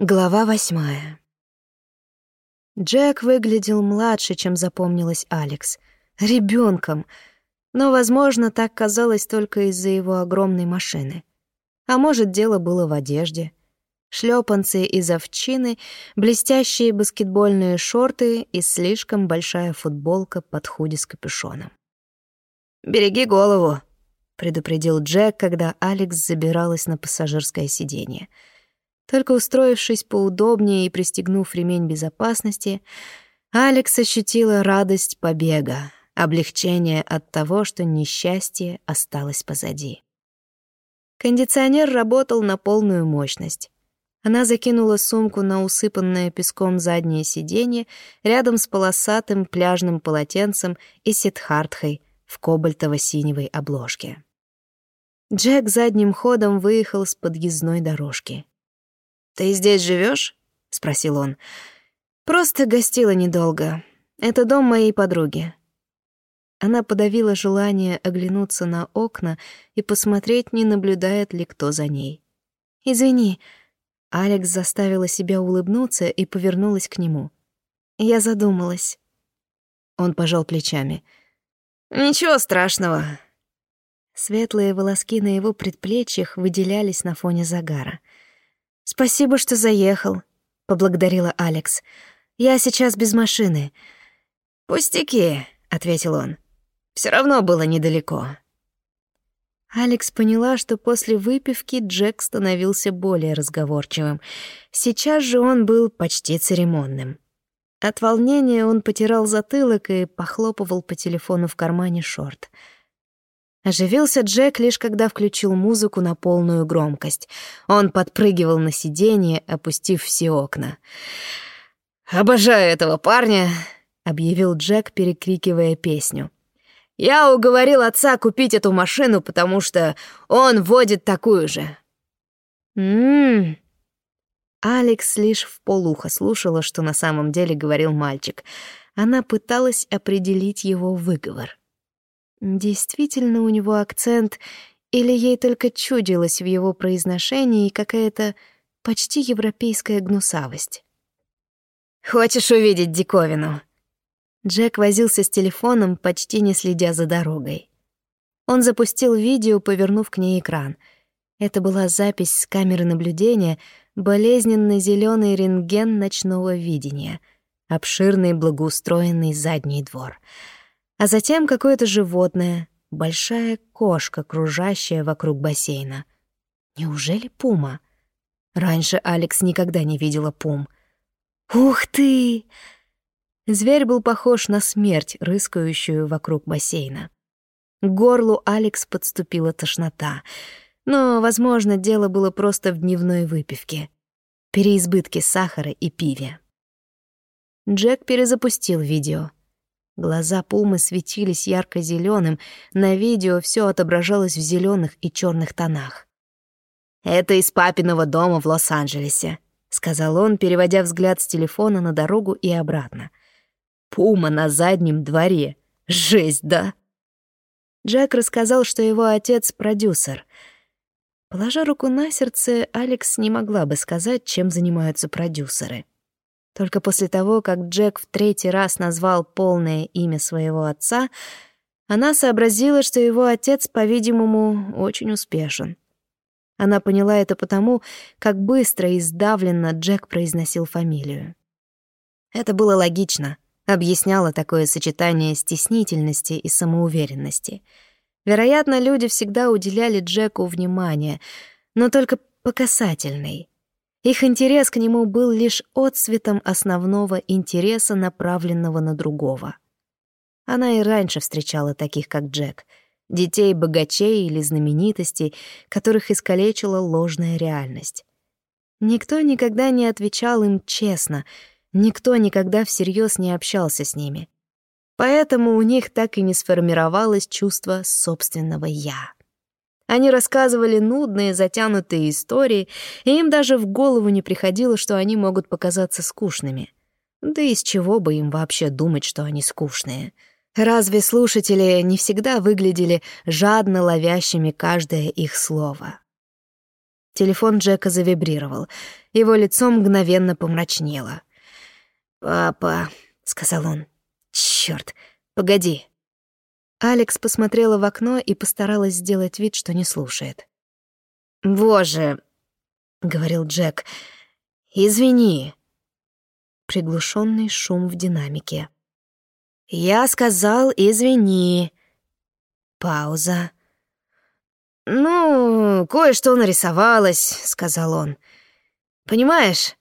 Глава восьмая. Джек выглядел младше, чем запомнилась Алекс. Ребенком. Но, возможно, так казалось только из-за его огромной машины. А может, дело было в одежде. Шлёпанцы из овчины, блестящие баскетбольные шорты и слишком большая футболка под худи с капюшоном. «Береги голову», — предупредил Джек, когда Алекс забиралась на пассажирское сиденье. Только устроившись поудобнее и пристегнув ремень безопасности, Алекс ощутила радость побега, облегчение от того, что несчастье осталось позади. Кондиционер работал на полную мощность. Она закинула сумку на усыпанное песком заднее сиденье рядом с полосатым пляжным полотенцем и ситхартхой в кобальтово-синевой обложке. Джек задним ходом выехал с подъездной дорожки. «Ты здесь живешь? спросил он. «Просто гостила недолго. Это дом моей подруги». Она подавила желание оглянуться на окна и посмотреть, не наблюдает ли кто за ней. «Извини». Алекс заставила себя улыбнуться и повернулась к нему. «Я задумалась». Он пожал плечами. «Ничего страшного». Светлые волоски на его предплечьях выделялись на фоне загара — «Спасибо, что заехал», — поблагодарила Алекс. «Я сейчас без машины». «Пустяки», — ответил он. Все равно было недалеко». Алекс поняла, что после выпивки Джек становился более разговорчивым. Сейчас же он был почти церемонным. От волнения он потирал затылок и похлопывал по телефону в кармане шорт — Оживился Джек лишь когда включил музыку на полную громкость. Он подпрыгивал на сиденье, опустив все окна. «Обожаю этого парня», — объявил Джек, перекрикивая песню. «Я уговорил отца купить эту машину, потому что он водит такую же». «М-м-м». Алекс лишь в полухо слушала, что на самом деле говорил мальчик. Она пыталась определить его выговор. Действительно у него акцент, или ей только чудилось в его произношении какая-то почти европейская гнусавость? «Хочешь увидеть диковину?» Джек возился с телефоном, почти не следя за дорогой. Он запустил видео, повернув к ней экран. Это была запись с камеры наблюдения, болезненно зеленый рентген ночного видения, обширный благоустроенный задний двор — а затем какое-то животное, большая кошка, кружащая вокруг бассейна. Неужели пума? Раньше Алекс никогда не видела пум. «Ух ты!» Зверь был похож на смерть, рыскающую вокруг бассейна. К горлу Алекс подступила тошнота. Но, возможно, дело было просто в дневной выпивке. Переизбытке сахара и пиве. Джек перезапустил видео. Глаза Пумы светились ярко зеленым на видео все отображалось в зеленых и черных тонах. «Это из папиного дома в Лос-Анджелесе», — сказал он, переводя взгляд с телефона на дорогу и обратно. «Пума на заднем дворе. Жесть, да?» Джек рассказал, что его отец — продюсер. Положа руку на сердце, Алекс не могла бы сказать, чем занимаются продюсеры. Только после того, как Джек в третий раз назвал полное имя своего отца, она сообразила, что его отец, по-видимому, очень успешен. Она поняла это потому, как быстро и сдавленно Джек произносил фамилию. Это было логично, объясняло такое сочетание стеснительности и самоуверенности. Вероятно, люди всегда уделяли Джеку внимание, но только по касательной — их интерес к нему был лишь отсветом основного интереса, направленного на другого. Она и раньше встречала таких, как Джек, детей богачей или знаменитостей, которых искалечила ложная реальность. Никто никогда не отвечал им честно, никто никогда всерьез не общался с ними. Поэтому у них так и не сформировалось чувство собственного «я». Они рассказывали нудные, затянутые истории, и им даже в голову не приходило, что они могут показаться скучными. Да из чего бы им вообще думать, что они скучные? Разве слушатели не всегда выглядели жадно ловящими каждое их слово? Телефон Джека завибрировал. Его лицо мгновенно помрачнело. «Папа», — сказал он. «Чёрт, погоди». Алекс посмотрела в окно и постаралась сделать вид, что не слушает. «Боже», — говорил Джек, — «извини». Приглушенный шум в динамике. «Я сказал, извини». Пауза. «Ну, кое-что нарисовалось», — сказал он. «Понимаешь?»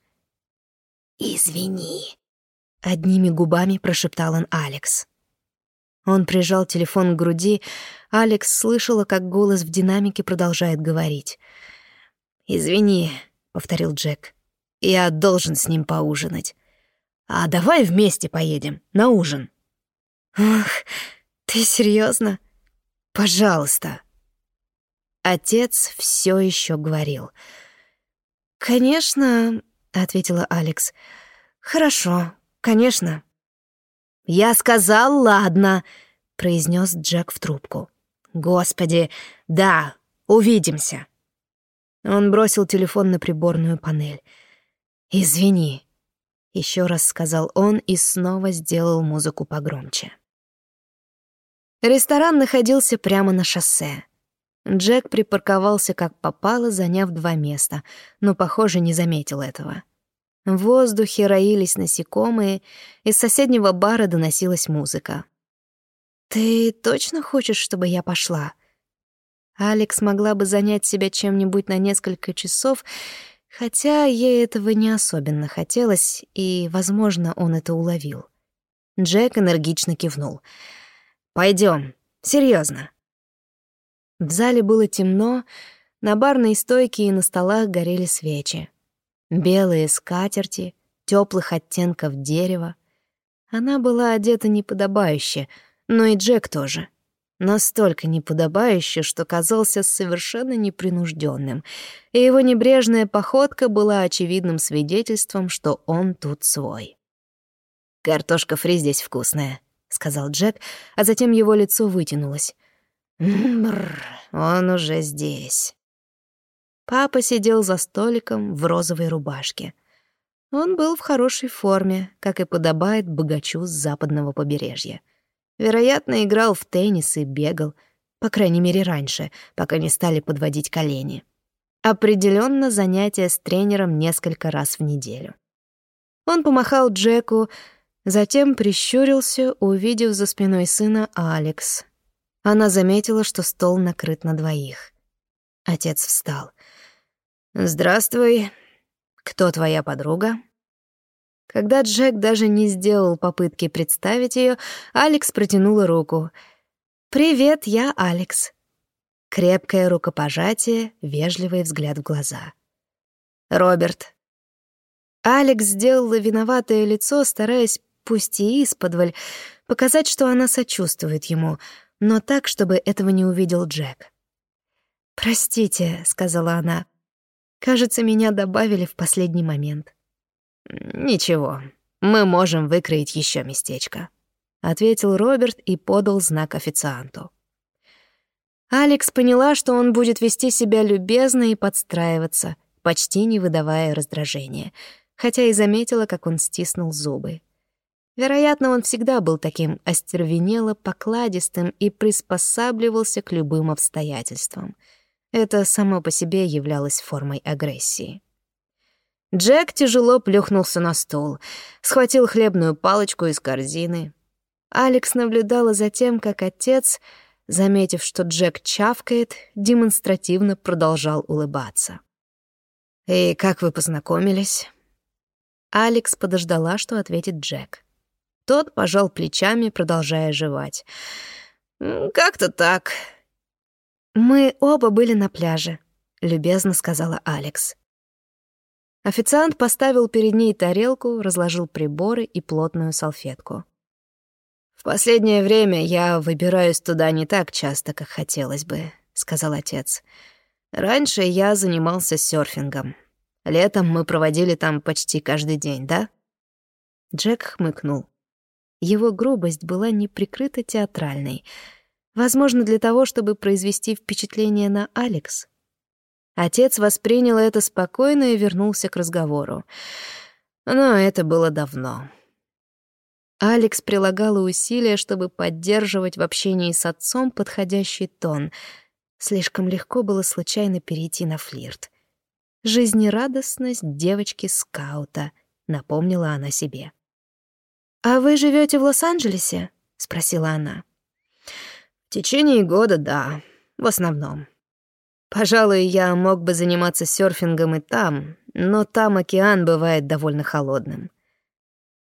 «Извини», — одними губами прошептал он Алекс. Он прижал телефон к груди. Алекс слышала, как голос в динамике продолжает говорить. «Извини», — повторил Джек. «Я должен с ним поужинать. А давай вместе поедем на ужин». «Ах, ты серьезно? Пожалуйста». Отец все еще говорил. «Конечно», — ответила Алекс. «Хорошо, конечно». «Я сказал, ладно», — произнес Джек в трубку. «Господи, да, увидимся». Он бросил телефон на приборную панель. «Извини», — еще раз сказал он и снова сделал музыку погромче. Ресторан находился прямо на шоссе. Джек припарковался как попало, заняв два места, но, похоже, не заметил этого. В воздухе роились насекомые, из соседнего бара доносилась музыка. «Ты точно хочешь, чтобы я пошла?» Алекс могла бы занять себя чем-нибудь на несколько часов, хотя ей этого не особенно хотелось, и, возможно, он это уловил. Джек энергично кивнул. «Пойдем, серьезно. В зале было темно, на барной стойке и на столах горели свечи. Белые скатерти, теплых оттенков дерева. Она была одета неподобающе, но и Джек тоже. Настолько неподобающе, что казался совершенно непринужденным, и его небрежная походка была очевидным свидетельством, что он тут свой. «Картошка фри здесь вкусная», — сказал Джек, а затем его лицо вытянулось. Бррр, он уже здесь. Папа сидел за столиком в розовой рубашке. Он был в хорошей форме, как и подобает богачу с западного побережья. Вероятно, играл в теннис и бегал, по крайней мере, раньше, пока не стали подводить колени. Определенно занятия с тренером несколько раз в неделю. Он помахал Джеку, затем прищурился, увидев за спиной сына Алекс, она заметила, что стол накрыт на двоих. Отец встал. «Здравствуй. Кто твоя подруга?» Когда Джек даже не сделал попытки представить ее, Алекс протянула руку. «Привет, я Алекс». Крепкое рукопожатие, вежливый взгляд в глаза. «Роберт». Алекс сделала виноватое лицо, стараясь, пусть и исподволь, показать, что она сочувствует ему — но так, чтобы этого не увидел Джек. «Простите», — сказала она. «Кажется, меня добавили в последний момент». «Ничего, мы можем выкроить еще местечко», — ответил Роберт и подал знак официанту. Алекс поняла, что он будет вести себя любезно и подстраиваться, почти не выдавая раздражения, хотя и заметила, как он стиснул зубы. Вероятно, он всегда был таким остервенело покладистым и приспосабливался к любым обстоятельствам. Это само по себе являлось формой агрессии. Джек тяжело плюхнулся на стол, схватил хлебную палочку из корзины. Алекс наблюдала за тем, как отец, заметив, что Джек чавкает, демонстративно продолжал улыбаться. «И как вы познакомились?» Алекс подождала, что ответит Джек. Тот пожал плечами, продолжая жевать. «Как-то так». «Мы оба были на пляже», — любезно сказала Алекс. Официант поставил перед ней тарелку, разложил приборы и плотную салфетку. «В последнее время я выбираюсь туда не так часто, как хотелось бы», — сказал отец. «Раньше я занимался серфингом. Летом мы проводили там почти каждый день, да?» Джек хмыкнул. Его грубость была неприкрыто театральной. Возможно, для того, чтобы произвести впечатление на Алекс. Отец воспринял это спокойно и вернулся к разговору. Но это было давно. Алекс прилагала усилия, чтобы поддерживать в общении с отцом подходящий тон. Слишком легко было случайно перейти на флирт. Жизнерадостность девочки-скаута, напомнила она себе. «А вы живете в Лос-Анджелесе?» — спросила она. «В течение года, да, в основном. Пожалуй, я мог бы заниматься серфингом и там, но там океан бывает довольно холодным».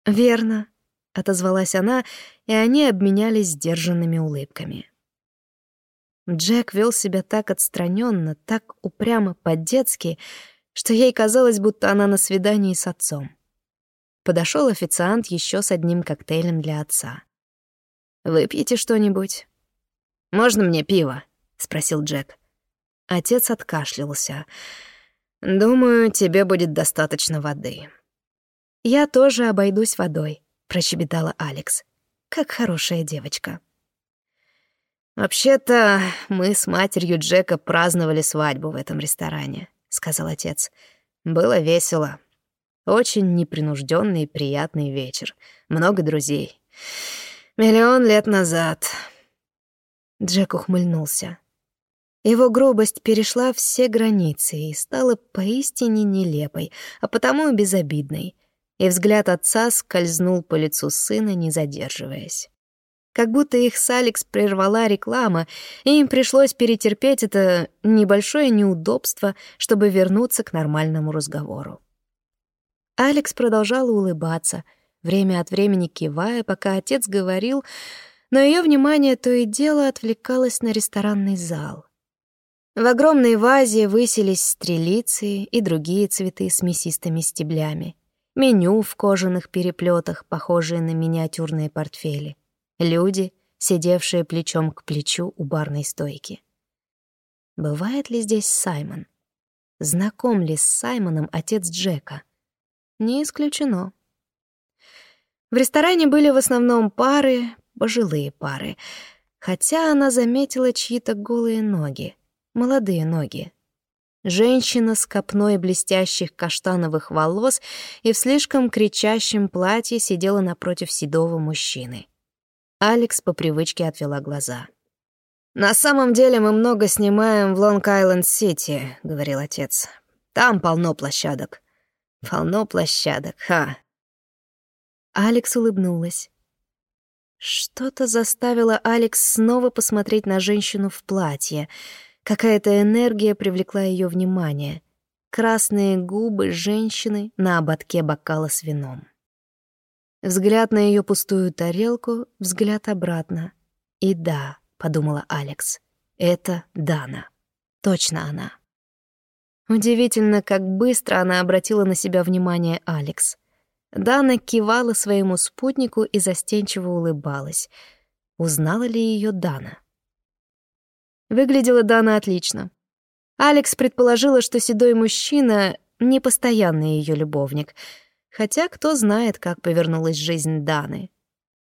«Верно», — отозвалась она, и они обменялись сдержанными улыбками. Джек вел себя так отстраненно, так упрямо по-детски, что ей казалось, будто она на свидании с отцом. Подошел официант еще с одним коктейлем для отца. «Выпьете что-нибудь?» «Можно мне пиво?» — спросил Джек. Отец откашлялся. «Думаю, тебе будет достаточно воды». «Я тоже обойдусь водой», прощебетала Алекс. Как хорошая девочка. Вообще-то, мы с матерью Джека праздновали свадьбу в этом ресторане, сказал отец. Было весело. Очень непринужденный и приятный вечер. Много друзей. Миллион лет назад. Джек ухмыльнулся. Его грубость перешла все границы и стала поистине нелепой, а потому и безобидной и взгляд отца скользнул по лицу сына, не задерживаясь. Как будто их с Алекс прервала реклама, и им пришлось перетерпеть это небольшое неудобство, чтобы вернуться к нормальному разговору. Алекс продолжала улыбаться, время от времени кивая, пока отец говорил, но ее внимание то и дело отвлекалось на ресторанный зал. В огромной вазе высились стрелицы и другие цветы с мясистыми стеблями меню в кожаных переплетах, похожие на миниатюрные портфели, люди, сидевшие плечом к плечу у барной стойки. Бывает ли здесь Саймон? Знаком ли с Саймоном отец Джека? Не исключено. В ресторане были в основном пары, пожилые пары, хотя она заметила чьи-то голые ноги, молодые ноги, Женщина с копной блестящих каштановых волос и в слишком кричащем платье сидела напротив седого мужчины. Алекс по привычке отвела глаза. «На самом деле мы много снимаем в Лонг-Айленд-Сити», — говорил отец. «Там полно площадок». «Полно площадок, ха!» Алекс улыбнулась. Что-то заставило Алекс снова посмотреть на женщину в платье — Какая-то энергия привлекла ее внимание. Красные губы женщины на ободке бокала с вином. Взгляд на ее пустую тарелку, взгляд обратно. И да, подумала Алекс, это Дана. Точно она. Удивительно, как быстро она обратила на себя внимание Алекс. Дана кивала своему спутнику и застенчиво улыбалась. Узнала ли ее Дана? Выглядела Дана отлично. Алекс предположила, что седой мужчина — не постоянный ее любовник, хотя кто знает, как повернулась жизнь Даны.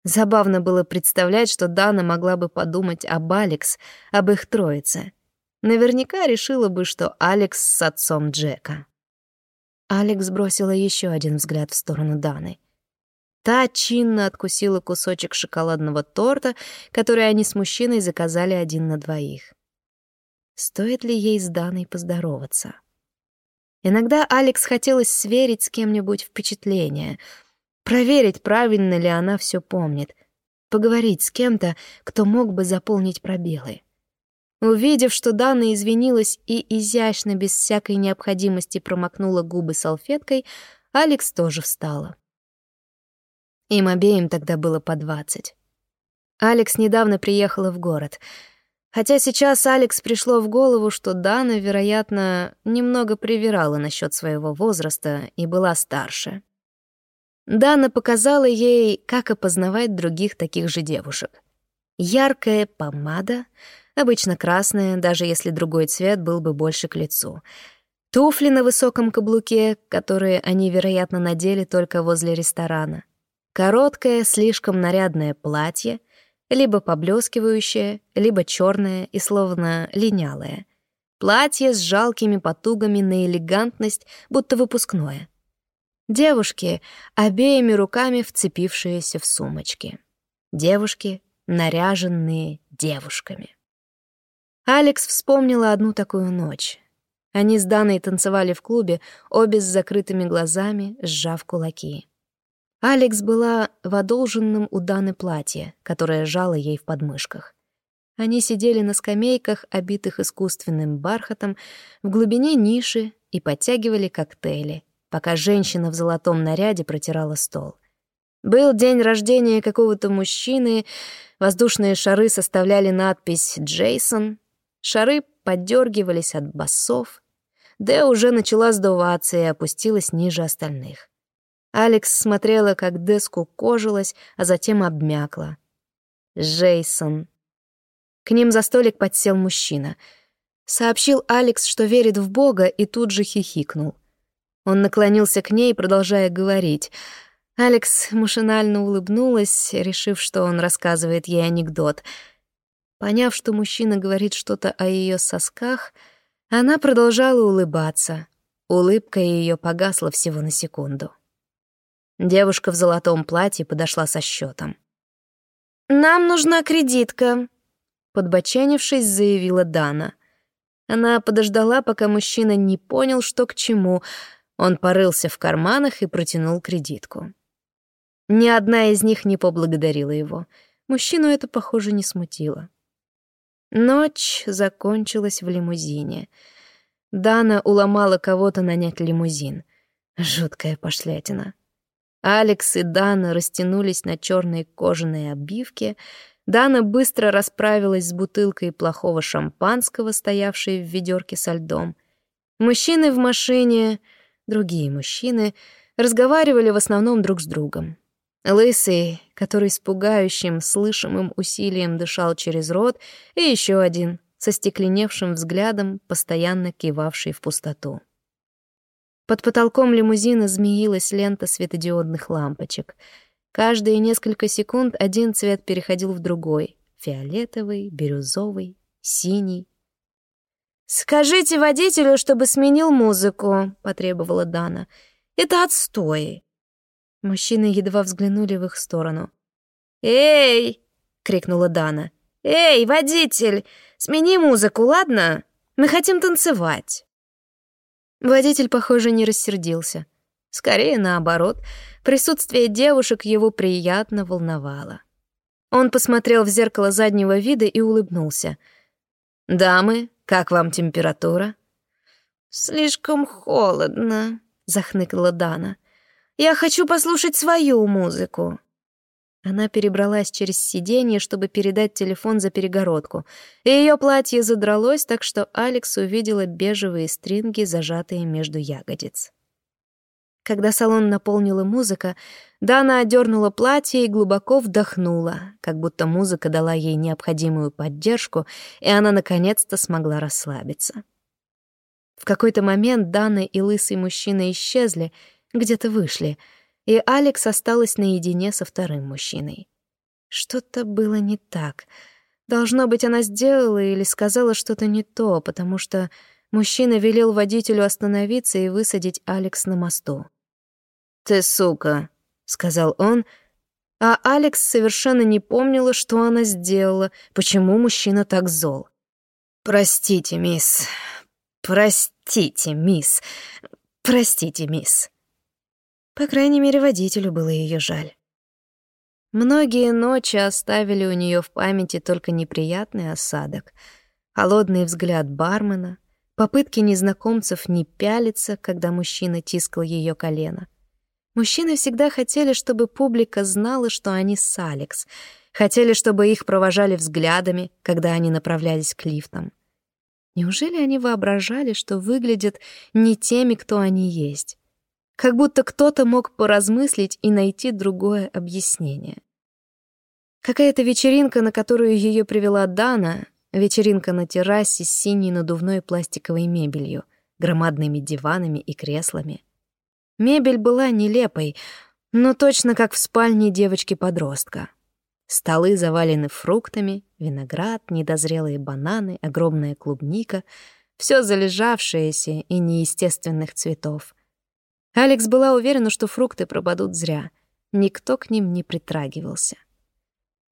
Забавно было представлять, что Дана могла бы подумать об Алекс, об их троице. Наверняка решила бы, что Алекс с отцом Джека. Алекс бросила еще один взгляд в сторону Даны. Та чинно откусила кусочек шоколадного торта, который они с мужчиной заказали один на двоих. Стоит ли ей с Даной поздороваться? Иногда Алекс хотелось сверить с кем-нибудь впечатление, проверить, правильно ли она все помнит, поговорить с кем-то, кто мог бы заполнить пробелы. Увидев, что Дана извинилась и изящно, без всякой необходимости промокнула губы салфеткой, Алекс тоже встала. Им обеим тогда было по двадцать. Алекс недавно приехала в город. Хотя сейчас Алекс пришло в голову, что Дана, вероятно, немного привирала насчет своего возраста и была старше. Дана показала ей, как опознавать других таких же девушек. Яркая помада, обычно красная, даже если другой цвет был бы больше к лицу. Туфли на высоком каблуке, которые они, вероятно, надели только возле ресторана. Короткое, слишком нарядное платье, либо поблескивающее, либо черное и словно линялое. Платье с жалкими потугами на элегантность, будто выпускное. Девушки, обеими руками вцепившиеся в сумочки. Девушки, наряженные девушками. Алекс вспомнила одну такую ночь. Они с Даной танцевали в клубе, обе с закрытыми глазами, сжав кулаки. Алекс была в одолженном у Даны платье, которое жало ей в подмышках. Они сидели на скамейках, обитых искусственным бархатом, в глубине ниши и подтягивали коктейли, пока женщина в золотом наряде протирала стол. Был день рождения какого-то мужчины, воздушные шары составляли надпись «Джейсон», шары поддергивались от басов. Дэ уже начала сдуваться и опустилась ниже остальных. Алекс смотрела, как Дэ скукожилась, а затем обмякла. «Джейсон». К ним за столик подсел мужчина. Сообщил Алекс, что верит в Бога, и тут же хихикнул. Он наклонился к ней, продолжая говорить — Алекс машинально улыбнулась, решив, что он рассказывает ей анекдот. Поняв, что мужчина говорит что-то о ее сосках, она продолжала улыбаться. Улыбка ее погасла всего на секунду. Девушка в золотом платье подошла со счетом. «Нам нужна кредитка», — подбоченившись, заявила Дана. Она подождала, пока мужчина не понял, что к чему. Он порылся в карманах и протянул кредитку. Ни одна из них не поблагодарила его. Мужчину это, похоже, не смутило. Ночь закончилась в лимузине. Дана уломала кого-то нанять лимузин. Жуткая пошлятина. Алекс и Дана растянулись на черной кожаной обивке. Дана быстро расправилась с бутылкой плохого шампанского, стоявшей в ведерке со льдом. Мужчины в машине, другие мужчины, разговаривали в основном друг с другом. Лысый, который с пугающим, слышимым усилием дышал через рот, и еще один, со стекленевшим взглядом, постоянно кивавший в пустоту. Под потолком лимузина змеилась лента светодиодных лампочек. Каждые несколько секунд один цвет переходил в другой — фиолетовый, бирюзовый, синий. «Скажите водителю, чтобы сменил музыку», — потребовала Дана. «Это отстой». Мужчины едва взглянули в их сторону. «Эй!» — крикнула Дана. «Эй, водитель! Смени музыку, ладно? Мы хотим танцевать!» Водитель, похоже, не рассердился. Скорее наоборот, присутствие девушек его приятно волновало. Он посмотрел в зеркало заднего вида и улыбнулся. «Дамы, как вам температура?» «Слишком холодно», — захныкала Дана. Я хочу послушать свою музыку». Она перебралась через сиденье, чтобы передать телефон за перегородку, и ее платье задралось, так что Алекс увидела бежевые стринги, зажатые между ягодиц. Когда салон наполнила музыка, Дана одернула платье и глубоко вдохнула, как будто музыка дала ей необходимую поддержку, и она наконец-то смогла расслабиться. В какой-то момент Дана и лысый мужчина исчезли — где-то вышли, и Алекс осталась наедине со вторым мужчиной. Что-то было не так. Должно быть, она сделала или сказала что-то не то, потому что мужчина велел водителю остановиться и высадить Алекс на мосту. «Ты сука», — сказал он, а Алекс совершенно не помнила, что она сделала, почему мужчина так зол. «Простите, мисс. Простите, мисс. Простите, мисс». По крайней мере, водителю было ее жаль. Многие ночи оставили у нее в памяти только неприятный осадок. Холодный взгляд бармена, попытки незнакомцев не пялиться, когда мужчина тискал ее колено. Мужчины всегда хотели, чтобы публика знала, что они с Алекс, хотели, чтобы их провожали взглядами, когда они направлялись к лифтам. Неужели они воображали, что выглядят не теми, кто они есть? Как будто кто-то мог поразмыслить и найти другое объяснение. Какая-то вечеринка, на которую ее привела Дана, вечеринка на террасе с синей надувной пластиковой мебелью, громадными диванами и креслами. Мебель была нелепой, но точно как в спальне девочки-подростка. Столы завалены фруктами, виноград, недозрелые бананы, огромная клубника. все залежавшееся и неестественных цветов. Алекс была уверена, что фрукты пропадут зря. Никто к ним не притрагивался.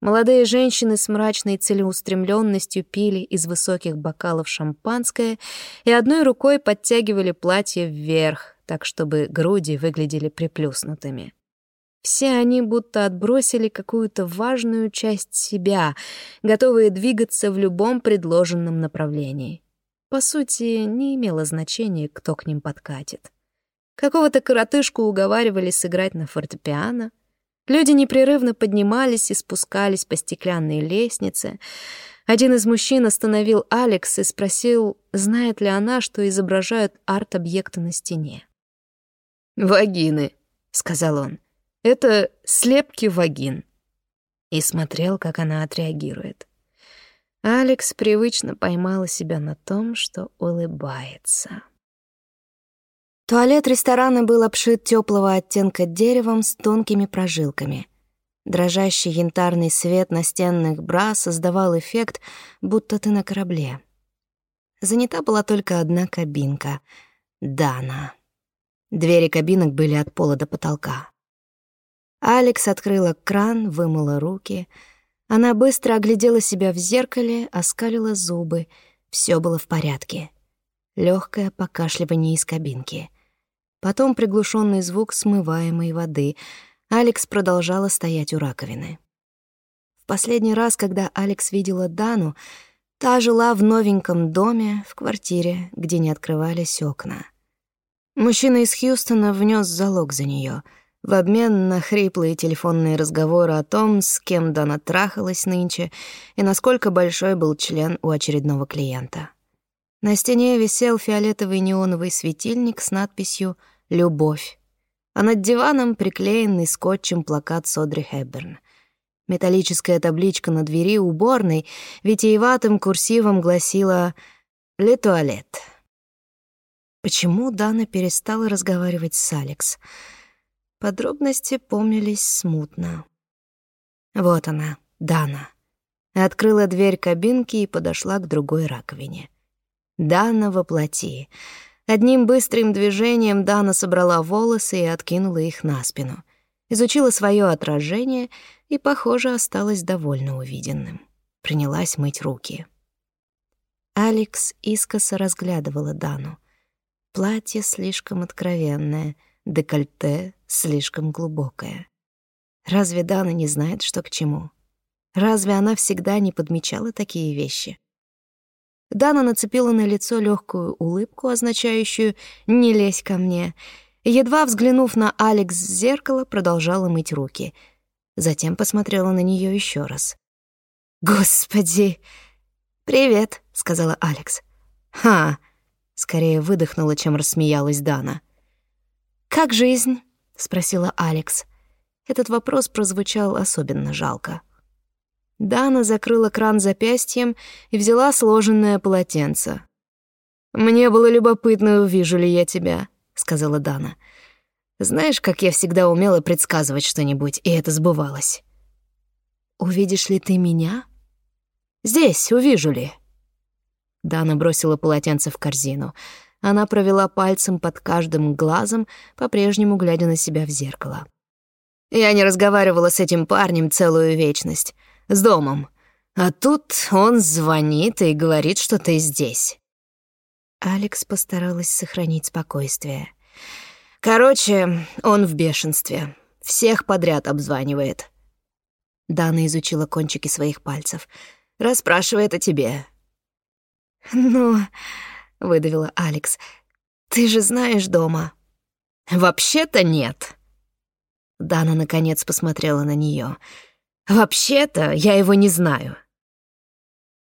Молодые женщины с мрачной целеустремленностью пили из высоких бокалов шампанское и одной рукой подтягивали платье вверх, так чтобы груди выглядели приплюснутыми. Все они будто отбросили какую-то важную часть себя, готовые двигаться в любом предложенном направлении. По сути, не имело значения, кто к ним подкатит. Какого-то коротышку уговаривали сыграть на фортепиано. Люди непрерывно поднимались и спускались по стеклянной лестнице. Один из мужчин остановил Алекс и спросил, знает ли она, что изображают арт-объекты на стене. «Вагины», — сказал он. Это слепки вагин. И смотрел, как она отреагирует. Алекс привычно поймала себя на том, что улыбается. Туалет ресторана был обшит теплого оттенка деревом с тонкими прожилками. Дрожащий янтарный свет настенных бра создавал эффект, будто ты на корабле. Занята была только одна кабинка — Дана. Двери кабинок были от пола до потолка. Алекс открыла кран, вымыла руки. Она быстро оглядела себя в зеркале, оскалила зубы. Все было в порядке. Легкое покашливание из кабинки. Потом приглушенный звук смываемой воды. Алекс продолжала стоять у раковины. В последний раз, когда Алекс видела Дану, та жила в новеньком доме, в квартире, где не открывались окна. Мужчина из Хьюстона внес залог за нее — в обмен на хриплые телефонные разговоры о том, с кем Дана трахалась нынче и насколько большой был член у очередного клиента. На стене висел фиолетовый неоновый светильник с надписью «Любовь», а над диваном приклеенный скотчем плакат Содри Хэбберн. Металлическая табличка на двери уборной витиеватым курсивом гласила «Ле туалет». Почему Дана перестала разговаривать с Алекс — Подробности помнились смутно. Вот она, Дана. Открыла дверь кабинки и подошла к другой раковине. Дана воплоти. Одним быстрым движением Дана собрала волосы и откинула их на спину. Изучила свое отражение и, похоже, осталась довольно увиденным. Принялась мыть руки. Алекс искоса разглядывала Дану. Платье слишком откровенное — декольте слишком глубокое. Разве Дана не знает, что к чему? Разве она всегда не подмечала такие вещи? Дана нацепила на лицо легкую улыбку, означающую «не лезь ко мне», едва взглянув на Алекс в зеркало, продолжала мыть руки. Затем посмотрела на нее еще раз. «Господи!» «Привет», — сказала Алекс. «Ха!» — скорее выдохнула, чем рассмеялась Дана. «Как жизнь?» — спросила Алекс. Этот вопрос прозвучал особенно жалко. Дана закрыла кран запястьем и взяла сложенное полотенце. «Мне было любопытно, увижу ли я тебя», — сказала Дана. «Знаешь, как я всегда умела предсказывать что-нибудь, и это сбывалось». «Увидишь ли ты меня?» «Здесь, увижу ли». Дана бросила полотенце в корзину — она провела пальцем под каждым глазом, по-прежнему глядя на себя в зеркало. «Я не разговаривала с этим парнем целую вечность. С домом. А тут он звонит и говорит, что ты здесь». Алекс постаралась сохранить спокойствие. «Короче, он в бешенстве. Всех подряд обзванивает». Дана изучила кончики своих пальцев. «Расспрашивает о тебе». «Ну...» — выдавила Алекс. «Ты же знаешь дома». «Вообще-то нет». Дана, наконец, посмотрела на нее. «Вообще-то я его не знаю».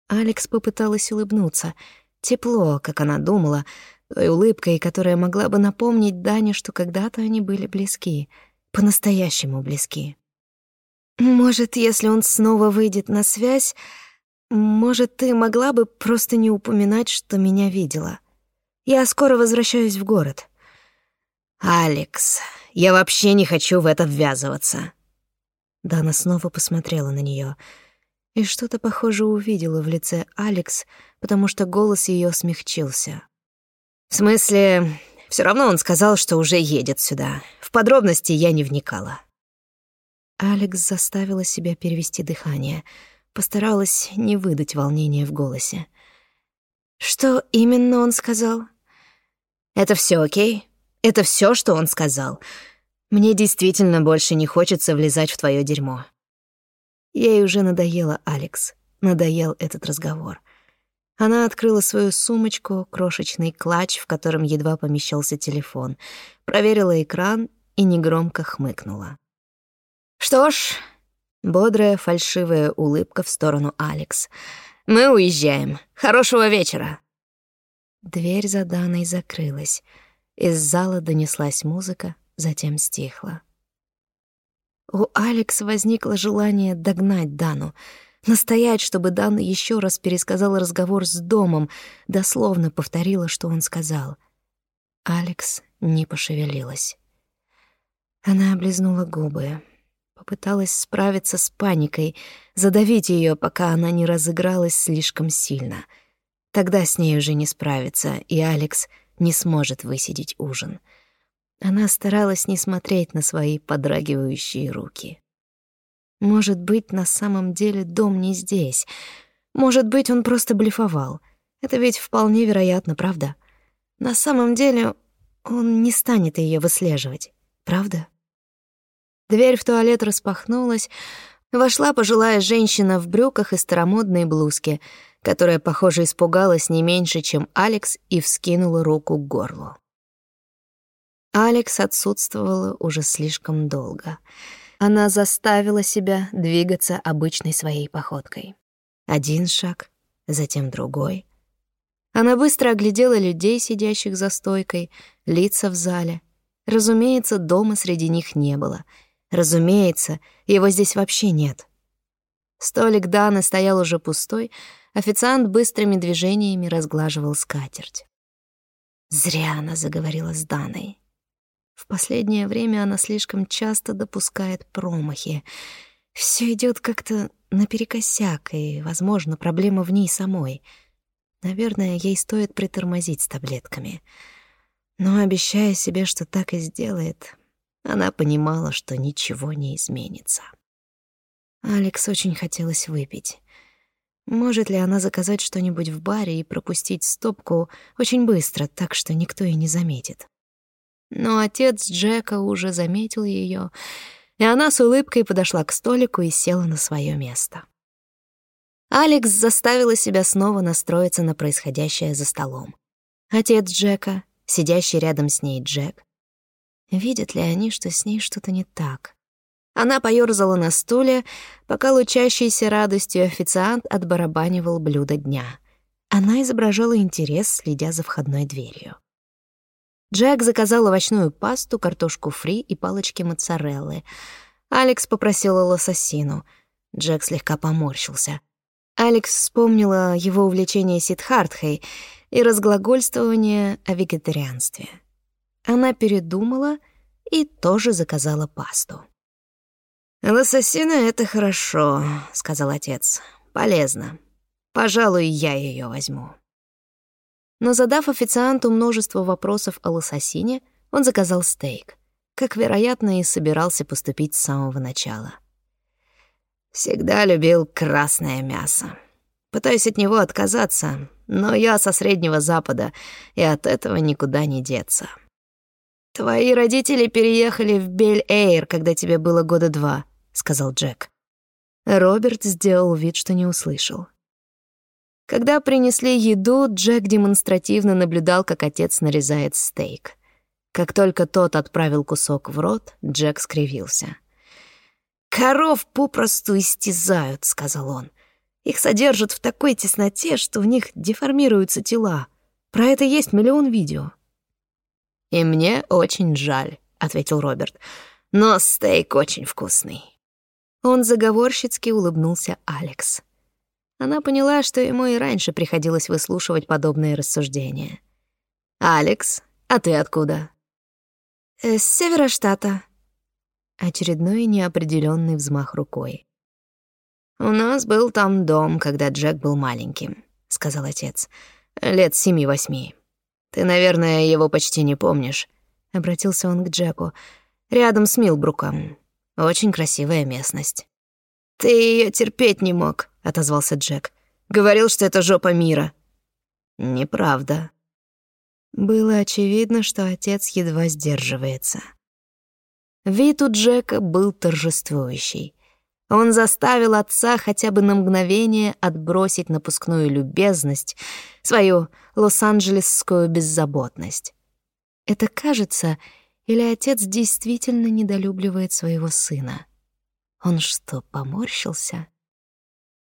Алекс попыталась улыбнуться. Тепло, как она думала, той улыбкой, которая могла бы напомнить Дане, что когда-то они были близки, по-настоящему близки. «Может, если он снова выйдет на связь, может, ты могла бы просто не упоминать, что меня видела? Я скоро возвращаюсь в город. Алекс, я вообще не хочу в это ввязываться. Дана снова посмотрела на нее. И что-то, похоже, увидела в лице Алекс, потому что голос ее смягчился. «В смысле, все равно он сказал, что уже едет сюда. В подробности я не вникала». Алекс заставила себя перевести дыхание, постаралась не выдать волнения в голосе. «Что именно он сказал?» «Это все окей? Это все, что он сказал. Мне действительно больше не хочется влезать в твое дерьмо». Ей уже надоело Алекс, надоел этот разговор. Она открыла свою сумочку, крошечный клатч, в котором едва помещался телефон, проверила экран и негромко хмыкнула. «Что ж...» — бодрая фальшивая улыбка в сторону Алекс. «Мы уезжаем. Хорошего вечера!» Дверь за Даной закрылась. Из зала донеслась музыка, затем стихла. У Алекс возникло желание догнать Дану, настоять, чтобы Дана еще раз пересказала разговор с домом, дословно повторила, что он сказал. Алекс не пошевелилась. Она облизнула губы, попыталась справиться с паникой, задавить ее, пока она не разыгралась слишком сильно. Тогда с ней уже не справиться, и Алекс не сможет высидеть ужин. Она старалась не смотреть на свои подрагивающие руки. Может быть, на самом деле дом не здесь. Может быть, он просто блефовал. Это ведь вполне вероятно, правда? На самом деле он не станет ее выслеживать, правда? Дверь в туалет распахнулась. Вошла пожилая женщина в брюках и старомодной блузке, которая, похоже, испугалась не меньше, чем Алекс, и вскинула руку к горлу. Алекс отсутствовала уже слишком долго. Она заставила себя двигаться обычной своей походкой. Один шаг, затем другой. Она быстро оглядела людей, сидящих за стойкой, лица в зале. Разумеется, дома среди них не было — Разумеется, его здесь вообще нет. Столик Даны стоял уже пустой, официант быстрыми движениями разглаживал скатерть. Зря она заговорила с Даной. В последнее время она слишком часто допускает промахи. Все идет как-то наперекосяк, и, возможно, проблема в ней самой. Наверное, ей стоит притормозить с таблетками. Но, обещая себе, что так и сделает, она понимала, что ничего не изменится. Алекс очень хотелось выпить. Может ли она заказать что-нибудь в баре и пропустить стопку очень быстро, так что никто и не заметит? Но отец Джека уже заметил ее, и она с улыбкой подошла к столику и села на свое место. Алекс заставила себя снова настроиться на происходящее за столом. Отец Джека, сидящий рядом с ней Джек, Видят ли они, что с ней что-то не так? Она поёрзала на стуле, пока лучащийся радостью официант отбарабанивал блюдо дня. Она изображала интерес, следя за входной дверью. Джек заказал овощную пасту, картошку фри и палочки моцареллы. Алекс попросила лососину. Джек слегка поморщился. Алекс вспомнила его увлечение Сидхартхой и разглагольствование о вегетарианстве. Она передумала и тоже заказала пасту. «Лососина — это хорошо», — сказал отец. «Полезно. Пожалуй, я ее возьму». Но задав официанту множество вопросов о лососине, он заказал стейк, как, вероятно, и собирался поступить с самого начала. «Всегда любил красное мясо. Пытаюсь от него отказаться, но я со Среднего Запада, и от этого никуда не деться». «Твои родители переехали в Бель-Эйр, когда тебе было года два», — сказал Джек. Роберт сделал вид, что не услышал. Когда принесли еду, Джек демонстративно наблюдал, как отец нарезает стейк. Как только тот отправил кусок в рот, Джек скривился. «Коров попросту истязают», — сказал он. «Их содержат в такой тесноте, что в них деформируются тела. Про это есть миллион видео». «И мне очень жаль», — ответил Роберт. «Но стейк очень вкусный». Он заговорщицки улыбнулся Алекс. Она поняла, что ему и раньше приходилось выслушивать подобные рассуждения. «Алекс, а ты откуда?» «Э, «С севера штата». Очередной неопределенный взмах рукой. «У нас был там дом, когда Джек был маленьким», — сказал отец. «Лет семи-восьми. Ты, наверное, его почти не помнишь», — обратился он к Джеку. «Рядом с Милбруком. Очень красивая местность». «Ты ее терпеть не мог», — отозвался Джек. «Говорил, что это жопа мира». «Неправда». Было очевидно, что отец едва сдерживается. Вид у Джека был торжествующий. Он заставил отца хотя бы на мгновение отбросить напускную любезность, свою лос-анджелесскую беззаботность. Это кажется, или отец действительно недолюбливает своего сына? Он что, поморщился?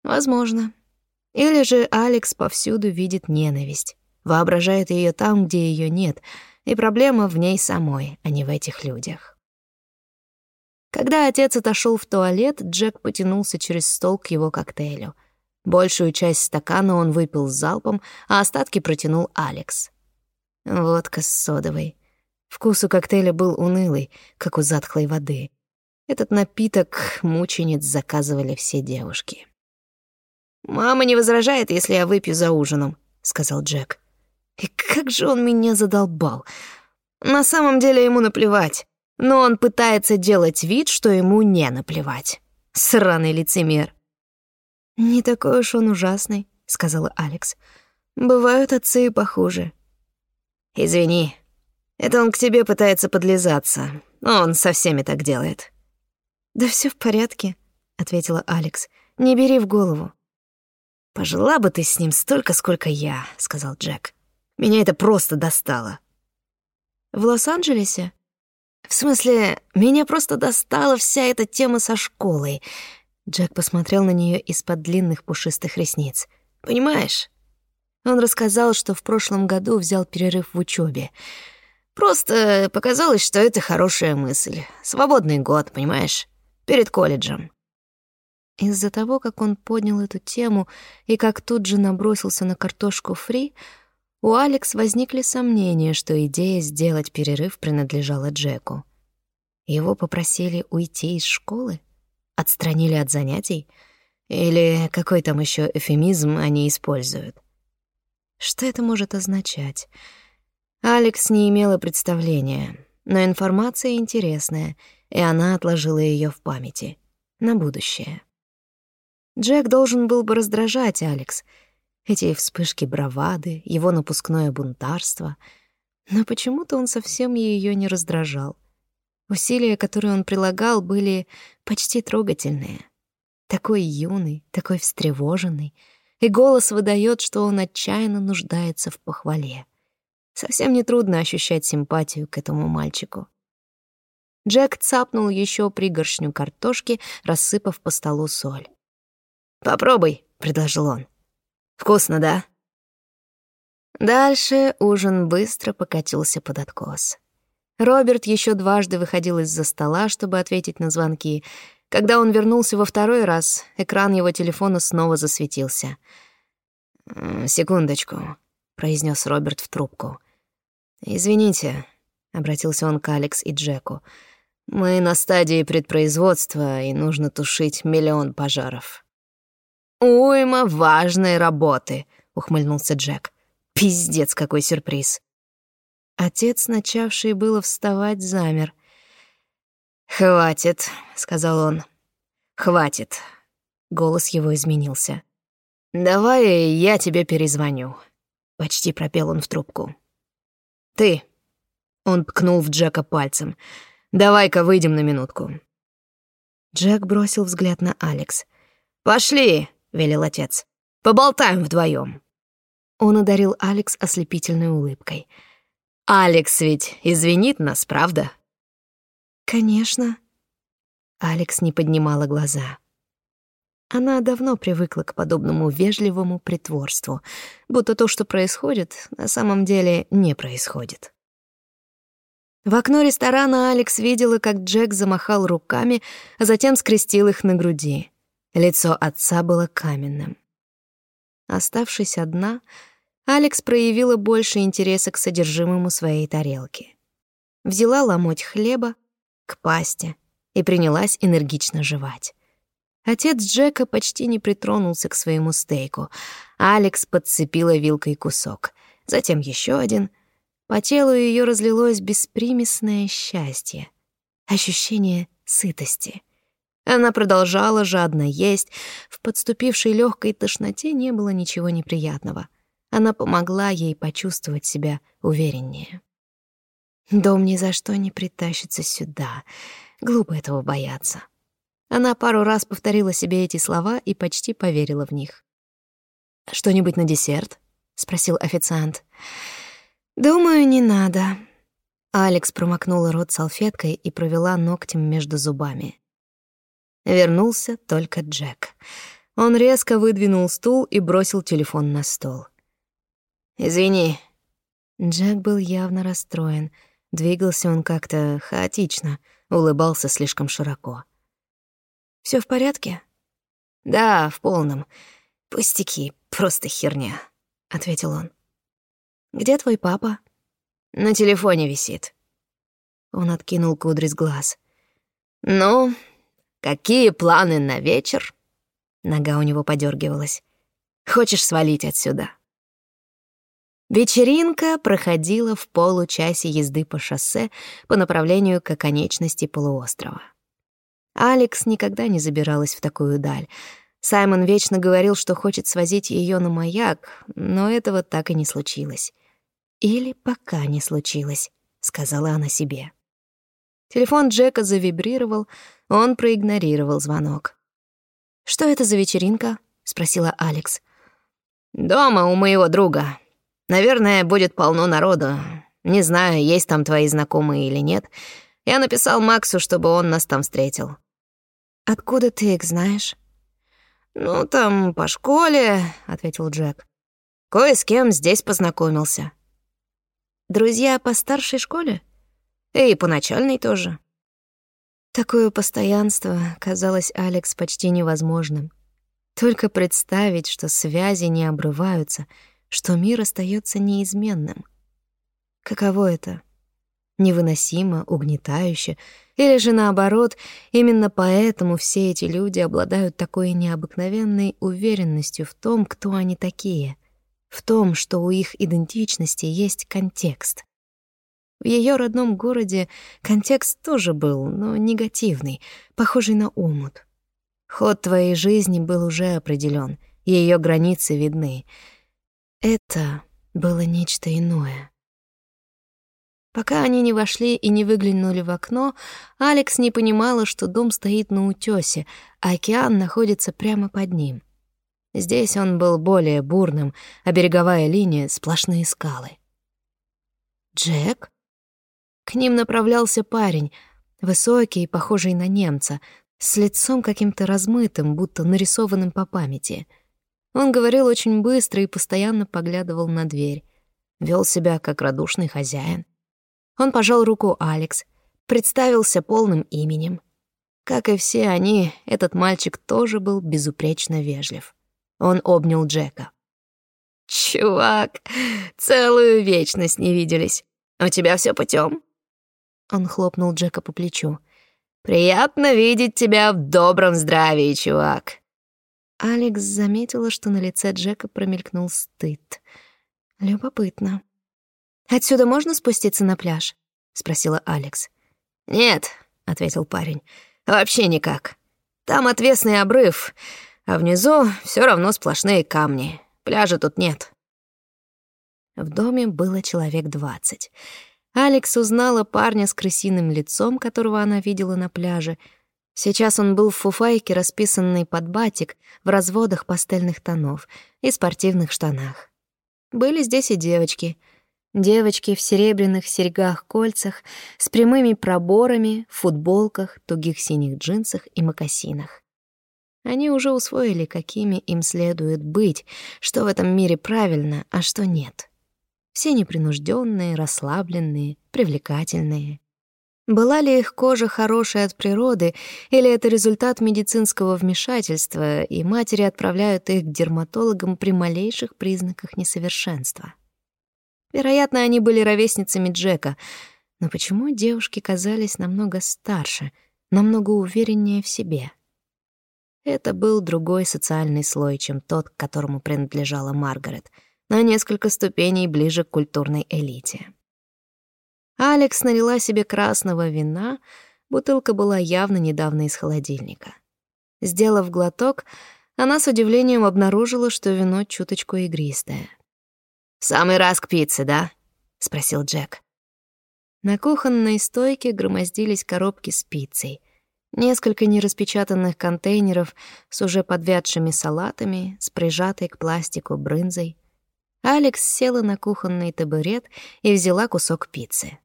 Возможно. Или же Алекс повсюду видит ненависть, воображает ее там, где ее нет, и проблема в ней самой, а не в этих людях. Когда отец отошел в туалет, Джек потянулся через стол к его коктейлю. Большую часть стакана он выпил залпом, а остатки протянул Алекс. Водка с содовой. Вкус у коктейля был унылый, как у затхлой воды. Этот напиток мучениц заказывали все девушки. «Мама не возражает, если я выпью за ужином», — сказал Джек. «И как же он меня задолбал! На самом деле ему наплевать но он пытается делать вид, что ему не наплевать. Сраный лицемер. «Не такой уж он ужасный», — сказала Алекс. «Бывают отцы и похуже». «Извини, это он к тебе пытается подлизаться. Он со всеми так делает». «Да все в порядке», — ответила Алекс. «Не бери в голову». «Пожила бы ты с ним столько, сколько я», — сказал Джек. «Меня это просто достало». «В Лос-Анджелесе?» В смысле, меня просто достала вся эта тема со школой. Джек посмотрел на нее из-под длинных пушистых ресниц. Понимаешь? Он рассказал, что в прошлом году взял перерыв в учебе. Просто показалось, что это хорошая мысль. Свободный год, понимаешь? Перед колледжем. Из-за того, как он поднял эту тему и как тут же набросился на картошку фри, у Алекс возникли сомнения, что идея сделать перерыв принадлежала Джеку. Его попросили уйти из школы? Отстранили от занятий? Или какой там еще эфемизм они используют? Что это может означать? Алекс не имела представления, но информация интересная, и она отложила ее в памяти. На будущее. Джек должен был бы раздражать Алекс — эти вспышки бравады, его напускное бунтарство. Но почему-то он совсем ее не раздражал. Усилия, которые он прилагал, были почти трогательные. Такой юный, такой встревоженный, и голос выдает, что он отчаянно нуждается в похвале. Совсем нетрудно ощущать симпатию к этому мальчику. Джек цапнул еще пригоршню картошки, рассыпав по столу соль. «Попробуй», — предложил он. Вкусно, да?» Дальше ужин быстро покатился под откос. Роберт еще дважды выходил из-за стола, чтобы ответить на звонки. Когда он вернулся во второй раз, экран его телефона снова засветился. «Секундочку», — произнес Роберт в трубку. «Извините», — обратился он к Алекс и Джеку. «Мы на стадии предпроизводства, и нужно тушить миллион пожаров». «Уйма важной работы», — ухмыльнулся Джек. «Пиздец, какой сюрприз». Отец, начавший было вставать, замер. «Хватит», — сказал он. «Хватит». Голос его изменился. «Давай я тебе перезвоню», — почти пропел он в трубку. «Ты», — он ткнул в Джека пальцем, — «давай-ка выйдем на минутку». Джек бросил взгляд на Алекс. «Пошли!» — велел отец. «Поболтаем вдвоем. Он одарил Алекс ослепительной улыбкой. «Алекс ведь извинит нас, правда?» «Конечно». Алекс не поднимала глаза. Она давно привыкла к подобному вежливому притворству, будто то, что происходит, на самом деле не происходит. В окно ресторана Алекс видела, как Джек замахал руками, а затем скрестил их на груди. Лицо отца было каменным. Оставшись одна, Алекс проявила больше интереса к содержимому своей тарелки. Взяла ломоть хлеба к пасте и принялась энергично жевать. Отец Джека почти не притронулся к своему стейку. Алекс подцепила вилкой кусок. Затем еще один. По телу ее разлилось беспримесное счастье. Ощущение сытости. Она продолжала жадно есть. В подступившей легкой тошноте не было ничего неприятного. Она помогла ей почувствовать себя увереннее. Дом ни за что не притащится сюда. Глупо этого бояться. Она пару раз повторила себе эти слова и почти поверила в них. «Что-нибудь на десерт?» — спросил официант. «Думаю, не надо». Алекс промокнула рот салфеткой и провела ногтем между зубами. Вернулся только Джек. Он резко выдвинул стул и бросил телефон на стол. «Извини». Джек был явно расстроен. Двигался он как-то хаотично, улыбался слишком широко. Все в порядке?» «Да, в полном. Пустяки, просто херня», — ответил он. «Где твой папа?» «На телефоне висит». Он откинул кудри с глаз. «Ну, какие планы на вечер?» Нога у него подергивалась. «Хочешь свалить отсюда?» Вечеринка проходила в получасе езды по шоссе по направлению к оконечности полуострова. Алекс никогда не забиралась в такую даль. Саймон вечно говорил, что хочет свозить ее на маяк, но этого так и не случилось. «Или пока не случилось», — сказала она себе. Телефон Джека завибрировал, он проигнорировал звонок. «Что это за вечеринка?» — спросила Алекс. «Дома у моего друга. Наверное, будет полно народу. Не знаю, есть там твои знакомые или нет. Я написал Максу, чтобы он нас там встретил. «Откуда ты их знаешь?» «Ну, там, по школе», — ответил Джек. «Кое с кем здесь познакомился». «Друзья по старшей школе?» «И по начальной тоже». Такое постоянство казалось Алекс почти невозможным. Только представить, что связи не обрываются, что мир остается неизменным. Каково это невыносимо, угнетающе, или же наоборот, именно поэтому все эти люди обладают такой необыкновенной уверенностью в том, кто они такие, в том, что у их идентичности есть контекст. В ее родном городе контекст тоже был, но негативный, похожий на умут. Ход твоей жизни был уже определен, ее границы видны. Это было нечто иное. Пока они не вошли и не выглянули в окно, Алекс не понимала, что дом стоит на утёсе, а океан находится прямо под ним. Здесь он был более бурным, а береговая линия — сплошные скалы. «Джек?» К ним направлялся парень, высокий, похожий на немца, с лицом каким-то размытым, будто нарисованным по памяти. Он говорил очень быстро и постоянно поглядывал на дверь. Вел себя как радушный хозяин. Он пожал руку Алекс, представился полным именем. Как и все они, этот мальчик тоже был безупречно вежлив. Он обнял Джека. «Чувак, целую вечность не виделись. У тебя все путем? Он хлопнул Джека по плечу. «Приятно видеть тебя в добром здравии, чувак». Алекс заметила, что на лице Джека промелькнул стыд. Любопытно. «Отсюда можно спуститься на пляж?» — спросила Алекс. «Нет», — ответил парень, — «вообще никак. Там отвесный обрыв, а внизу все равно сплошные камни. Пляжа тут нет». В доме было человек двадцать. Алекс узнала парня с крысиным лицом, которого она видела на пляже. Сейчас он был в фуфайке, расписанной под батик, в разводах пастельных тонов и спортивных штанах. Были здесь и девочки — Девочки в серебряных серьгах-кольцах, с прямыми проборами, футболках, тугих синих джинсах и мокасинах. Они уже усвоили, какими им следует быть, что в этом мире правильно, а что нет. Все непринужденные, расслабленные, привлекательные. Была ли их кожа хорошая от природы, или это результат медицинского вмешательства, и матери отправляют их к дерматологам при малейших признаках несовершенства? Вероятно, они были ровесницами Джека. Но почему девушки казались намного старше, намного увереннее в себе? Это был другой социальный слой, чем тот, к которому принадлежала Маргарет, на несколько ступеней ближе к культурной элите. Алекс налила себе красного вина, бутылка была явно недавно из холодильника. Сделав глоток, она с удивлением обнаружила, что вино чуточку игристое. «Самый раз к пицце, да?» — спросил Джек. На кухонной стойке громоздились коробки с пиццей, несколько нераспечатанных контейнеров с уже подвядшими салатами, с прижатой к пластику брынзой. Алекс села на кухонный табурет и взяла кусок пиццы.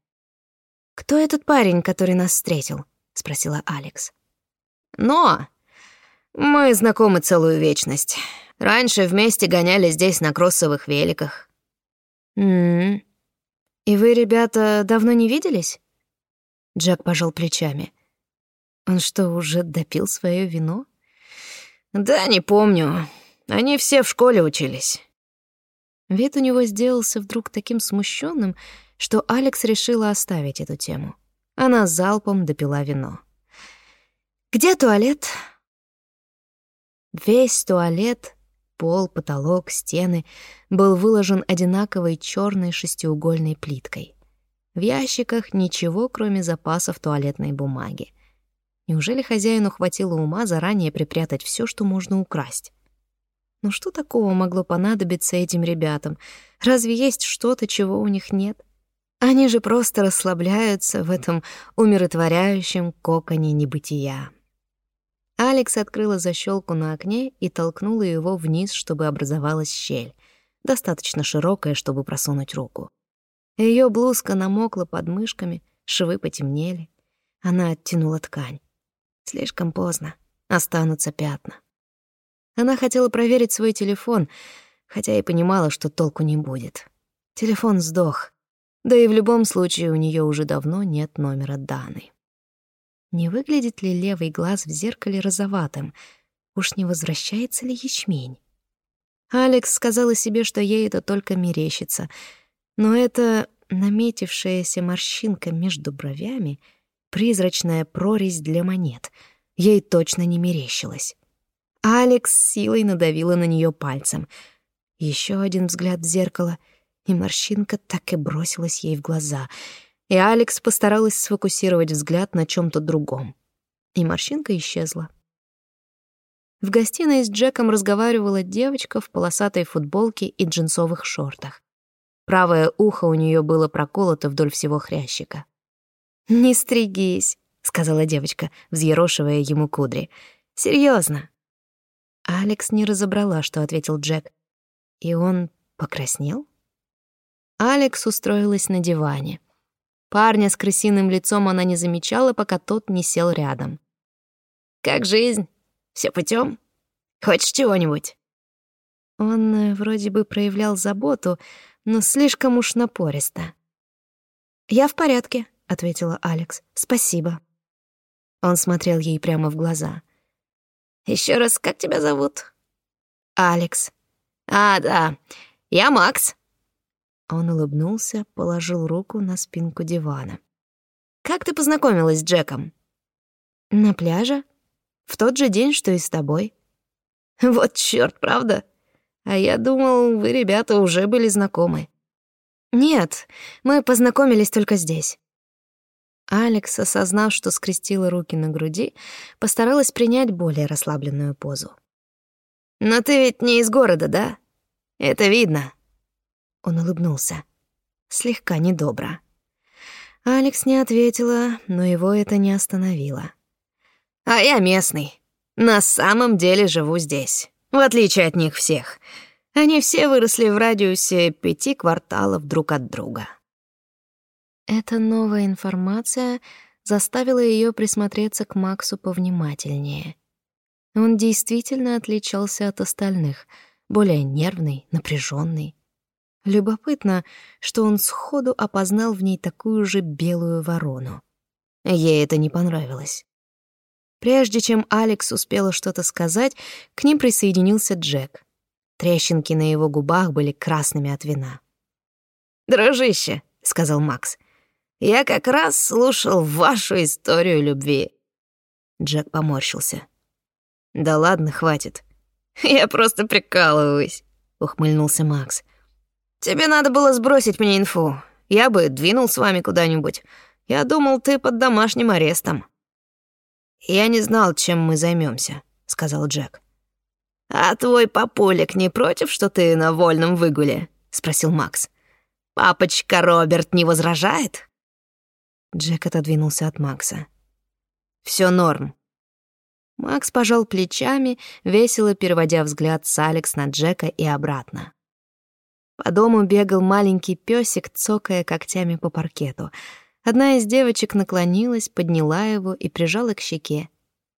«Кто этот парень, который нас встретил?» — спросила Алекс. «Но! Мы знакомы целую вечность. Раньше вместе гоняли здесь на кроссовых великах». «М-м-м. И вы, ребята, давно не виделись?» Джек пожал плечами. «Он что, уже допил свое вино?» «Да, не помню. Они все в школе учились». Вид у него сделался вдруг таким смущенным, что Алекс решила оставить эту тему. Она залпом допила вино. «Где туалет?» Весь туалет Пол, потолок, стены был выложен одинаковой черной шестиугольной плиткой. В ящиках ничего, кроме запасов туалетной бумаги. Неужели хозяину хватило ума заранее припрятать все, что можно украсть? Ну что такого могло понадобиться этим ребятам? Разве есть что-то, чего у них нет? Они же просто расслабляются в этом умиротворяющем коконе небытия. Алекс открыла защелку на окне и толкнула его вниз, чтобы образовалась щель, достаточно широкая, чтобы просунуть руку. Ее блузка намокла под мышками, швы потемнели. Она оттянула ткань. Слишком поздно. Останутся пятна. Она хотела проверить свой телефон, хотя и понимала, что толку не будет. Телефон сдох. Да и в любом случае у нее уже давно нет номера Даны. Не выглядит ли левый глаз в зеркале розоватым? Уж не возвращается ли ячмень? Алекс сказала себе, что ей это только мерещится. Но это наметившаяся морщинка между бровями — призрачная прорезь для монет. Ей точно не мерещилась. Алекс силой надавила на нее пальцем. Еще один взгляд в зеркало, и морщинка так и бросилась ей в глаза — и Алекс постаралась сфокусировать взгляд на чем то другом. И морщинка исчезла. В гостиной с Джеком разговаривала девочка в полосатой футболке и джинсовых шортах. Правое ухо у нее было проколото вдоль всего хрящика. «Не стригись», — сказала девочка, взъерошивая ему кудри. Серьезно. Алекс не разобрала, что ответил Джек. И он покраснел? Алекс устроилась на диване. Парня с крысиным лицом она не замечала, пока тот не сел рядом. «Как жизнь? Все путем? Хочешь чего-нибудь?» Он э, вроде бы проявлял заботу, но слишком уж напористо. «Я в порядке», — ответила Алекс. «Спасибо». Он смотрел ей прямо в глаза. Еще раз, как тебя зовут?» «Алекс». «А, да, я Макс». Он улыбнулся, положил руку на спинку дивана. «Как ты познакомилась с Джеком?» «На пляже. В тот же день, что и с тобой». «Вот чёрт, правда? А я думал, вы, ребята, уже были знакомы». «Нет, мы познакомились только здесь». Алекс, осознав, что скрестила руки на груди, постаралась принять более расслабленную позу. «Но ты ведь не из города, да? Это видно». Он улыбнулся. Слегка недобро. Алекс не ответила, но его это не остановило. «А я местный. На самом деле живу здесь. В отличие от них всех. Они все выросли в радиусе пяти кварталов друг от друга». Эта новая информация заставила ее присмотреться к Максу повнимательнее. Он действительно отличался от остальных, более нервный, напряженный. Любопытно, что он сходу опознал в ней такую же белую ворону. Ей это не понравилось. Прежде чем Алекс успела что-то сказать, к ним присоединился Джек. Трещинки на его губах были красными от вина. «Дружище», — сказал Макс, — «я как раз слушал вашу историю любви». Джек поморщился. «Да ладно, хватит». «Я просто прикалываюсь», — ухмыльнулся Макс. «Тебе надо было сбросить мне инфу. Я бы двинул с вами куда-нибудь. Я думал, ты под домашним арестом». «Я не знал, чем мы займемся, сказал Джек. «А твой папулик не против, что ты на вольном выгуле?» — спросил Макс. «Папочка Роберт не возражает?» Джек отодвинулся от Макса. Все норм». Макс пожал плечами, весело переводя взгляд с Алекс на Джека и обратно. По дому бегал маленький песик, цокая когтями по паркету. Одна из девочек наклонилась, подняла его и прижала к щеке.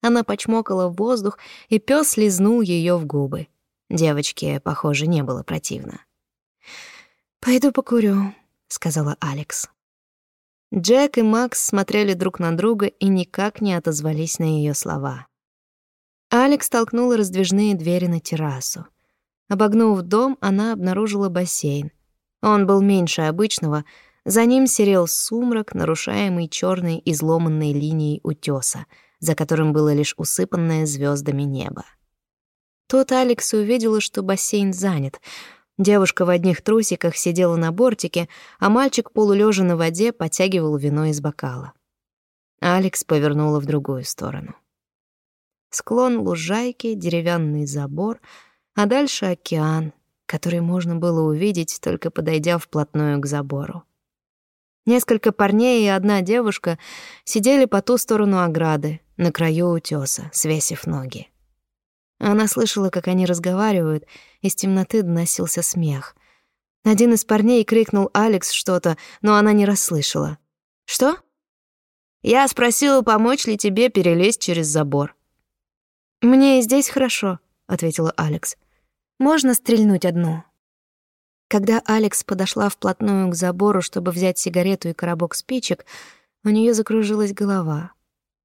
Она почмокала в воздух, и пес лизнул ее в губы. Девочке, похоже, не было противно. «Пойду покурю», — сказала Алекс. Джек и Макс смотрели друг на друга и никак не отозвались на ее слова. Алекс толкнула раздвижные двери на террасу. Обогнув дом, она обнаружила бассейн. Он был меньше обычного, за ним серел сумрак, нарушаемый черной изломанной линией утеса, за которым было лишь усыпанное звездами небо. Тут Алекс увидела, что бассейн занят. Девушка в одних трусиках сидела на бортике, а мальчик, полулежа на воде, подтягивал вино из бокала. Алекс повернула в другую сторону. Склон лужайки, деревянный забор — а дальше океан, который можно было увидеть, только подойдя вплотную к забору. Несколько парней и одна девушка сидели по ту сторону ограды, на краю утёса, свесив ноги. Она слышала, как они разговаривают, из темноты доносился смех. Один из парней крикнул Алекс что-то, но она не расслышала. «Что?» «Я спросила, помочь ли тебе перелезть через забор». «Мне здесь хорошо», — ответила Алекс. Можно стрельнуть одну?» Когда Алекс подошла вплотную к забору, чтобы взять сигарету и коробок спичек, у нее закружилась голова.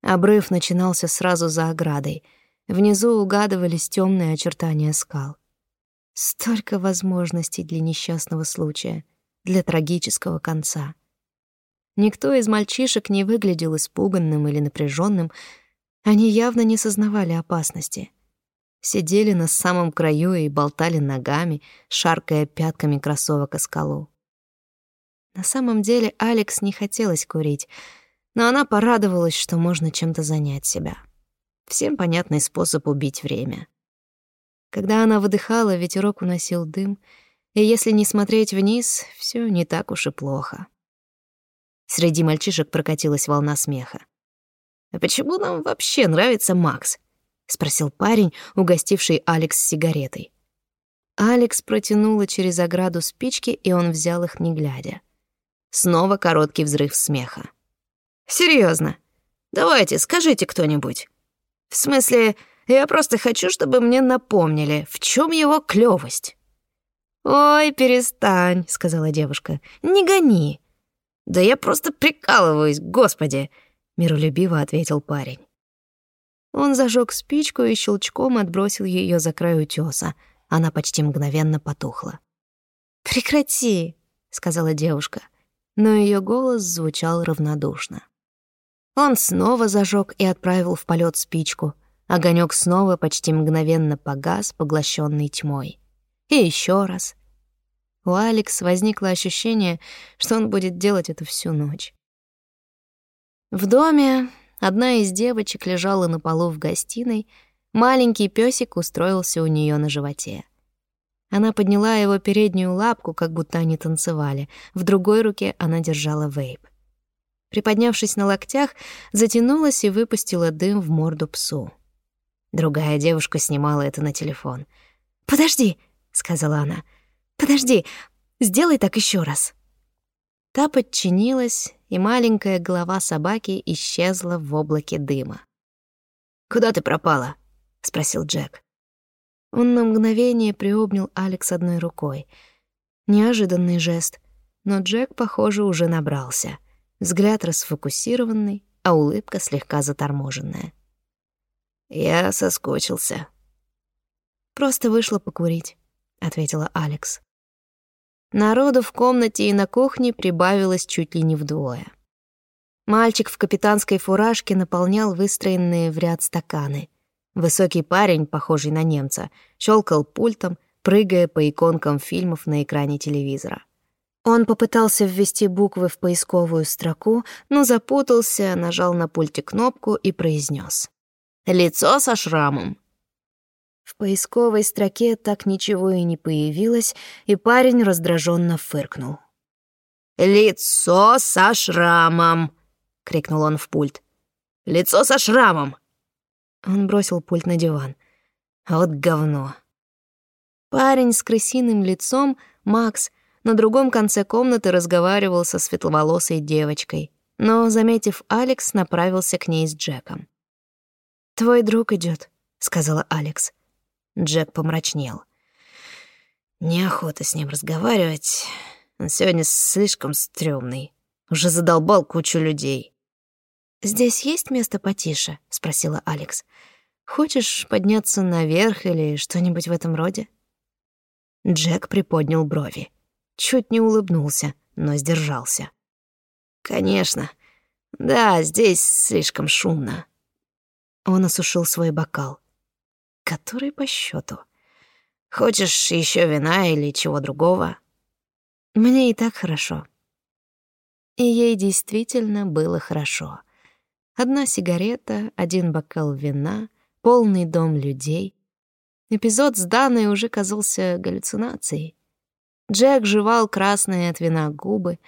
Обрыв начинался сразу за оградой. Внизу угадывались темные очертания скал. Столько возможностей для несчастного случая, для трагического конца. Никто из мальчишек не выглядел испуганным или напряженным. Они явно не сознавали опасности сидели на самом краю и болтали ногами, шаркая пятками кроссовок о скалу. На самом деле Алекс не хотелось курить, но она порадовалась, что можно чем-то занять себя. Всем понятный способ убить время. Когда она выдыхала, ветерок уносил дым, и если не смотреть вниз, все не так уж и плохо. Среди мальчишек прокатилась волна смеха. «А почему нам вообще нравится Макс?» — спросил парень, угостивший Алекс сигаретой. Алекс протянула через ограду спички, и он взял их, не глядя. Снова короткий взрыв смеха. Серьезно? Давайте, скажите кто-нибудь. В смысле, я просто хочу, чтобы мне напомнили, в чем его клёвость». «Ой, перестань», — сказала девушка. «Не гони». «Да я просто прикалываюсь, господи», — миролюбиво ответил парень. Он зажег спичку и щелчком отбросил ее за край утеса. Она почти мгновенно потухла. «Прекрати», — сказала девушка, но ее голос звучал равнодушно. Он снова зажег и отправил в полет спичку. Огонек снова почти мгновенно погас, поглощенный тьмой. И еще раз. У Алекс возникло ощущение, что он будет делать это всю ночь. В доме Одна из девочек лежала на полу в гостиной, маленький песик устроился у нее на животе. Она подняла его переднюю лапку, как будто они танцевали. В другой руке она держала вейп. Приподнявшись на локтях, затянулась и выпустила дым в морду псу. Другая девушка снимала это на телефон. «Подожди», — сказала она. «Подожди, сделай так еще раз». Та подчинилась, и маленькая голова собаки исчезла в облаке дыма. «Куда ты пропала?» — спросил Джек. Он на мгновение приобнял Алекс одной рукой. Неожиданный жест, но Джек, похоже, уже набрался. Взгляд расфокусированный, а улыбка слегка заторможенная. «Я соскучился». «Просто вышла покурить», — ответила Алекс. Народу в комнате и на кухне прибавилось чуть ли не вдвое. Мальчик в капитанской фуражке наполнял выстроенные в ряд стаканы. Высокий парень, похожий на немца, щелкал пультом, прыгая по иконкам фильмов на экране телевизора. Он попытался ввести буквы в поисковую строку, но запутался, нажал на пульте кнопку и произнес: «Лицо со шрамом». В поисковой строке так ничего и не появилось, и парень раздраженно фыркнул. «Лицо со шрамом!» — крикнул он в пульт. «Лицо со шрамом!» Он бросил пульт на диван. Вот говно. Парень с крысиным лицом, Макс, на другом конце комнаты разговаривал со светловолосой девочкой, но, заметив Алекс, направился к ней с Джеком. «Твой друг идет, сказала Алекс. Джек помрачнел. Неохота с ним разговаривать. Он сегодня слишком стрёмный. Уже задолбал кучу людей. «Здесь есть место потише?» — спросила Алекс. «Хочешь подняться наверх или что-нибудь в этом роде?» Джек приподнял брови. Чуть не улыбнулся, но сдержался. «Конечно. Да, здесь слишком шумно». Он осушил свой бокал который по счету. Хочешь еще вина или чего другого? Мне и так хорошо. И ей действительно было хорошо. Одна сигарета, один бокал вина, полный дом людей. Эпизод с Даной уже казался галлюцинацией. Джек жевал красные от вина губы,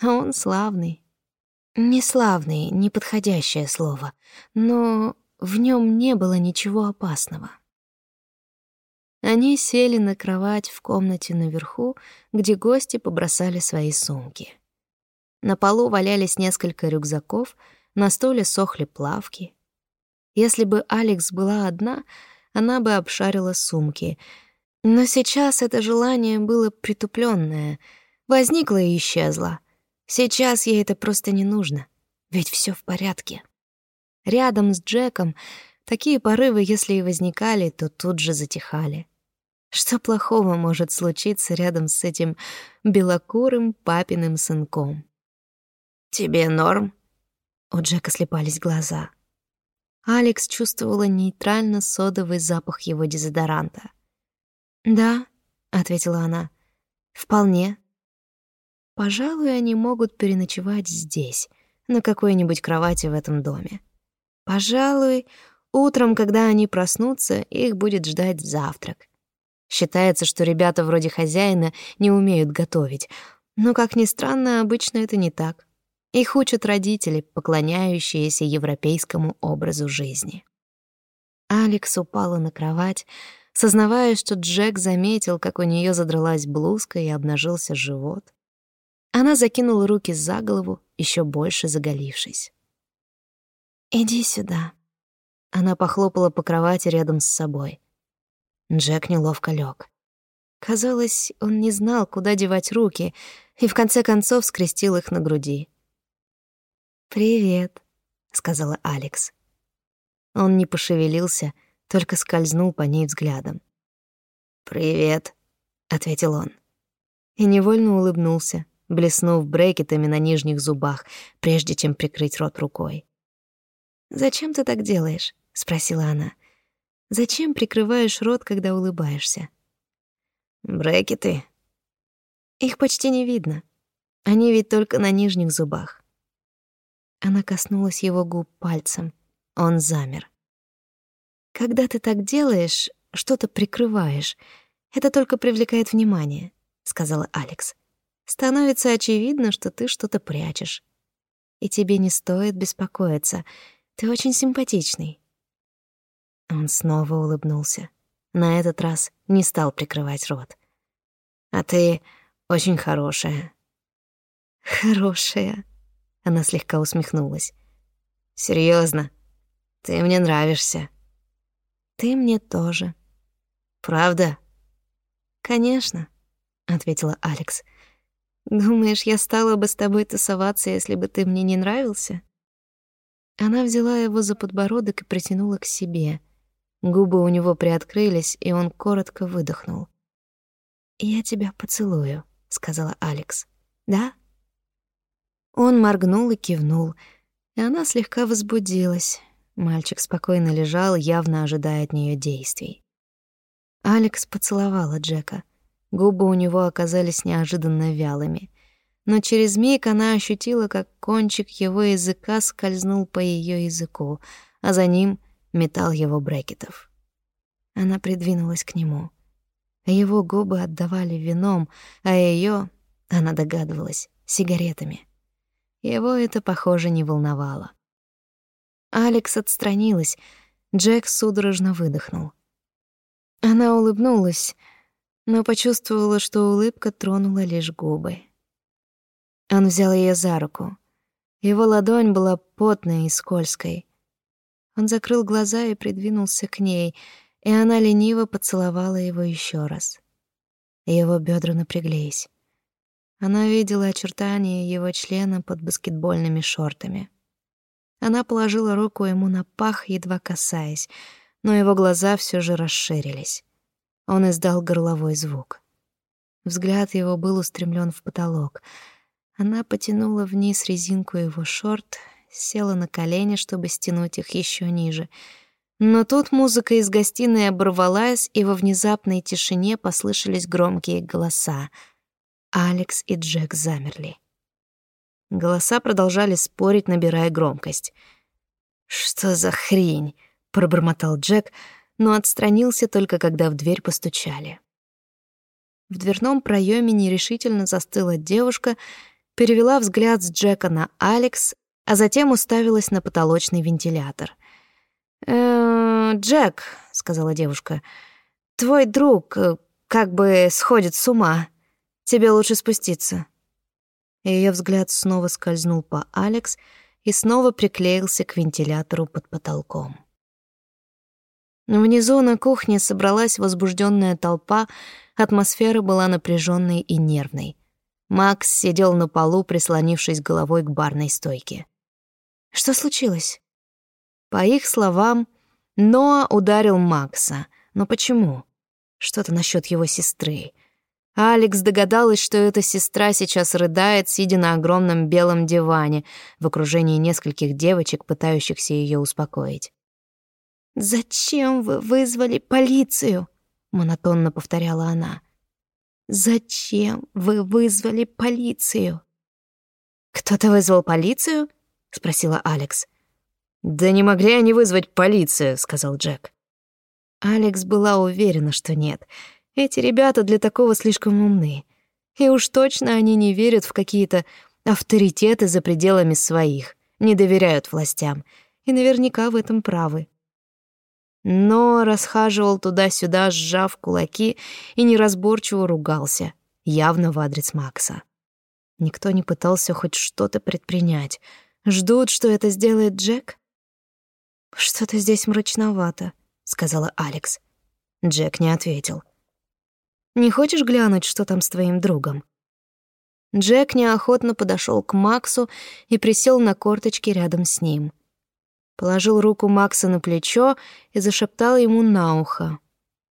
а он славный. Не славный, неподходящее слово, но в нем не было ничего опасного. Они сели на кровать в комнате наверху, где гости побросали свои сумки. На полу валялись несколько рюкзаков, на столе сохли плавки. Если бы Алекс была одна, она бы обшарила сумки. Но сейчас это желание было притупленное, возникло и исчезло. Сейчас ей это просто не нужно, ведь все в порядке. Рядом с Джеком такие порывы, если и возникали, то тут же затихали. Что плохого может случиться рядом с этим белокурым папиным сынком? «Тебе норм?» У Джека слепались глаза. Алекс чувствовала нейтрально-содовый запах его дезодоранта. «Да», — ответила она, — «вполне». Пожалуй, они могут переночевать здесь, на какой-нибудь кровати в этом доме. Пожалуй, утром, когда они проснутся, их будет ждать завтрак. Считается, что ребята вроде хозяина не умеют готовить, но, как ни странно, обычно это не так. Их учат родители, поклоняющиеся европейскому образу жизни. Алекс упала на кровать, сознавая, что Джек заметил, как у нее задралась блузка и обнажился живот. Она закинула руки за голову, еще больше заголившись. «Иди сюда». Она похлопала по кровати рядом с собой. Джек неловко лег. Казалось, он не знал, куда девать руки, и в конце концов скрестил их на груди. «Привет», — сказала Алекс. Он не пошевелился, только скользнул по ней взглядом. «Привет», — ответил он. И невольно улыбнулся, блеснув брекетами на нижних зубах, прежде чем прикрыть рот рукой. «Зачем ты так делаешь?» — спросила она. «Зачем прикрываешь рот, когда улыбаешься?» «Брекеты?» «Их почти не видно. Они ведь только на нижних зубах». Она коснулась его губ пальцем. Он замер. «Когда ты так делаешь, что-то прикрываешь, это только привлекает внимание», — сказала Алекс. «Становится очевидно, что ты что-то прячешь. И тебе не стоит беспокоиться — ты очень симпатичный». Он снова улыбнулся. На этот раз не стал прикрывать рот. «А ты очень хорошая». «Хорошая?» Она слегка усмехнулась. Серьезно, Ты мне нравишься». «Ты мне тоже». «Правда?» «Конечно», — ответила Алекс. «Думаешь, я стала бы с тобой тусоваться, если бы ты мне не нравился?» Она взяла его за подбородок и притянула к себе. Губы у него приоткрылись, и он коротко выдохнул. «Я тебя поцелую», — сказала Алекс. «Да?» Он моргнул и кивнул, и она слегка возбудилась. Мальчик спокойно лежал, явно ожидая от нее действий. Алекс поцеловала Джека. Губы у него оказались неожиданно вялыми. Но через миг она ощутила, как кончик его языка скользнул по ее языку, а за ним метал его брекетов. Она придвинулась к нему. Его губы отдавали вином, а ее, она догадывалась, сигаретами. Его это, похоже, не волновало. Алекс отстранилась. Джек судорожно выдохнул. Она улыбнулась, но почувствовала, что улыбка тронула лишь губы. Он взял ее за руку. Его ладонь была потной и скользкой. Он закрыл глаза и придвинулся к ней, и она лениво поцеловала его еще раз. Его бедра напряглись. Она видела очертания его члена под баскетбольными шортами. Она положила руку ему на пах, едва касаясь, но его глаза все же расширились. Он издал горловой звук. Взгляд его был устремлен в потолок. Она потянула вниз резинку его шорт, села на колени, чтобы стянуть их еще ниже. Но тут музыка из гостиной оборвалась, и во внезапной тишине послышались громкие голоса. Алекс и Джек замерли. Голоса продолжали спорить, набирая громкость. «Что за хрень?» — пробормотал Джек, но отстранился только когда в дверь постучали. В дверном проеме нерешительно застыла девушка, перевела взгляд с Джека на Алекс, а затем уставилась на потолочный вентилятор. «Э, «Джек», — сказала девушка, — «твой друг э, как бы сходит с ума. Тебе лучше спуститься». Ее взгляд снова скользнул по Алекс и снова приклеился к вентилятору под потолком. Внизу на кухне собралась возбужденная толпа, атмосфера была напряженной и нервной. Макс сидел на полу, прислонившись головой к барной стойке. Что случилось? По их словам, Ноа ударил Макса. Но почему? Что-то насчет его сестры. Алекс догадалась, что эта сестра сейчас рыдает, сидя на огромном белом диване в окружении нескольких девочек, пытающихся ее успокоить. «Зачем вы вызвали полицию?» — монотонно повторяла она. «Зачем вы вызвали полицию?» «Кто-то вызвал полицию?» — спросила Алекс. «Да не могли они вызвать полицию», — сказал Джек. Алекс была уверена, что нет — эти ребята для такого слишком умны. И уж точно они не верят в какие-то авторитеты за пределами своих, не доверяют властям, и наверняка в этом правы. Но расхаживал туда-сюда, сжав кулаки, и неразборчиво ругался, явно в адрес Макса. Никто не пытался хоть что-то предпринять. Ждут, что это сделает Джек? «Что-то здесь мрачновато», — сказала Алекс. Джек не ответил. Не хочешь глянуть, что там с твоим другом?» Джек неохотно подошел к Максу и присел на корточки рядом с ним. Положил руку Макса на плечо и зашептал ему на ухо.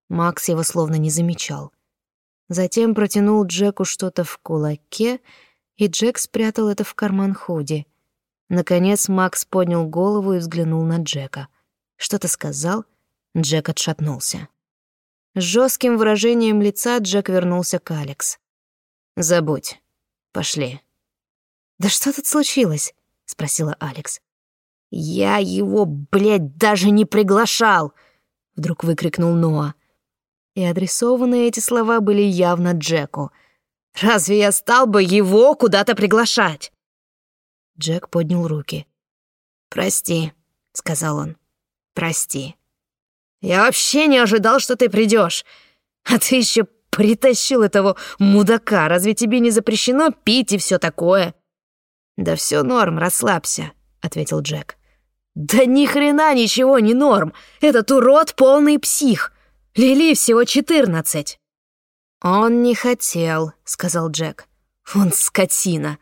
Макс его словно не замечал. Затем протянул Джеку что-то в кулаке, и Джек спрятал это в карман худи. Наконец Макс поднял голову и взглянул на Джека. Что-то сказал, Джек отшатнулся. С жестким выражением лица Джек вернулся к Алекс. «Забудь. Пошли». «Да что тут случилось?» — спросила Алекс. «Я его, блядь, даже не приглашал!» — вдруг выкрикнул Ноа. И адресованные эти слова были явно Джеку. «Разве я стал бы его куда-то приглашать?» Джек поднял руки. «Прости», — сказал он. «Прости». Я вообще не ожидал, что ты придешь. А ты еще притащил этого мудака. Разве тебе не запрещено пить и все такое? Да все норм, расслабься, ответил Джек. Да ни хрена ничего не норм. Этот урод полный псих. Лили всего четырнадцать. Он не хотел, сказал Джек. Он скотина.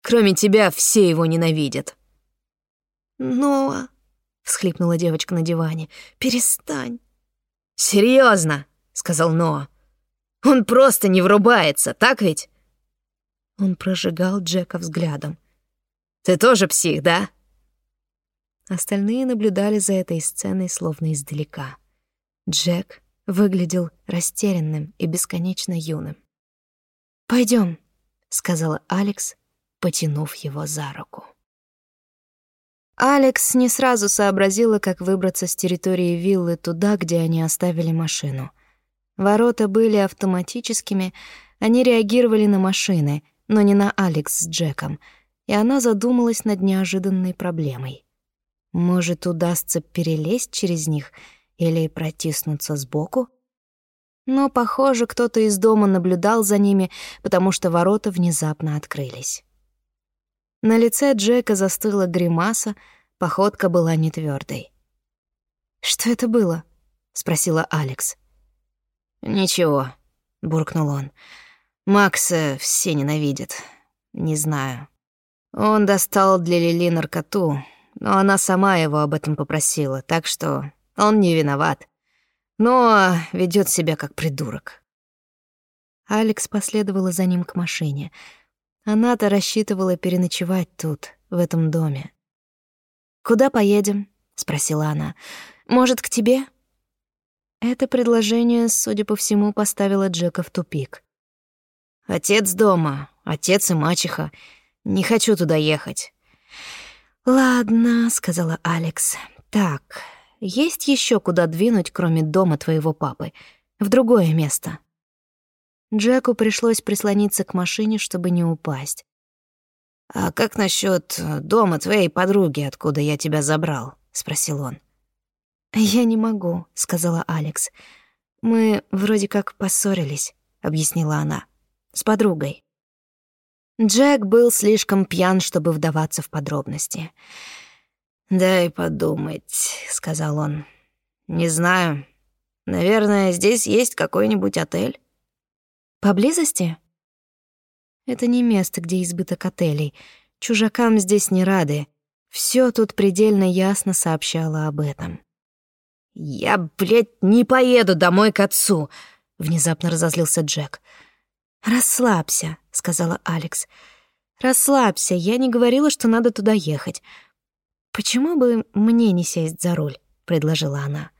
Кроме тебя все его ненавидят. Но всхлипнула девочка на диване. Перестань. Серьезно, сказал Ноа. Он просто не врубается, так ведь? Он прожигал Джека взглядом. Ты тоже псих, да? Остальные наблюдали за этой сценой словно издалека. Джек выглядел растерянным и бесконечно юным. Пойдем, сказала Алекс, потянув его за руку. Алекс не сразу сообразила, как выбраться с территории виллы туда, где они оставили машину. Ворота были автоматическими, они реагировали на машины, но не на Алекс с Джеком, и она задумалась над неожиданной проблемой. Может, удастся перелезть через них или протиснуться сбоку? Но, похоже, кто-то из дома наблюдал за ними, потому что ворота внезапно открылись. На лице Джека застыла гримаса, походка была не твердой. «Что это было?» — спросила Алекс. «Ничего», — буркнул он. «Макса все ненавидят. Не знаю. Он достал для Лили наркоту, но она сама его об этом попросила, так что он не виноват. Но ведет себя как придурок». Алекс последовала за ним к машине — она-то рассчитывала переночевать тут, в этом доме. «Куда поедем?» — спросила она. «Может, к тебе?» Это предложение, судя по всему, поставило Джека в тупик. «Отец дома, отец и мачеха. Не хочу туда ехать». «Ладно», — сказала Алекс. «Так, есть еще куда двинуть, кроме дома твоего папы? В другое место?» Джеку пришлось прислониться к машине, чтобы не упасть. «А как насчет э, дома твоей подруги, откуда я тебя забрал?» — спросил он. «Я не могу», — сказала Алекс. «Мы вроде как поссорились», — объяснила она. «С подругой». Джек был слишком пьян, чтобы вдаваться в подробности. «Дай подумать», — сказал он. «Не знаю. Наверное, здесь есть какой-нибудь отель?» Поблизости? Это не место, где избыток отелей. Чужакам здесь не рады. Все тут предельно ясно сообщало об этом. «Я, блядь, не поеду домой к отцу!» — внезапно разозлился Джек. «Расслабься», — сказала Алекс. «Расслабься, я не говорила, что надо туда ехать. Почему бы мне не сесть за руль?» — предложила она.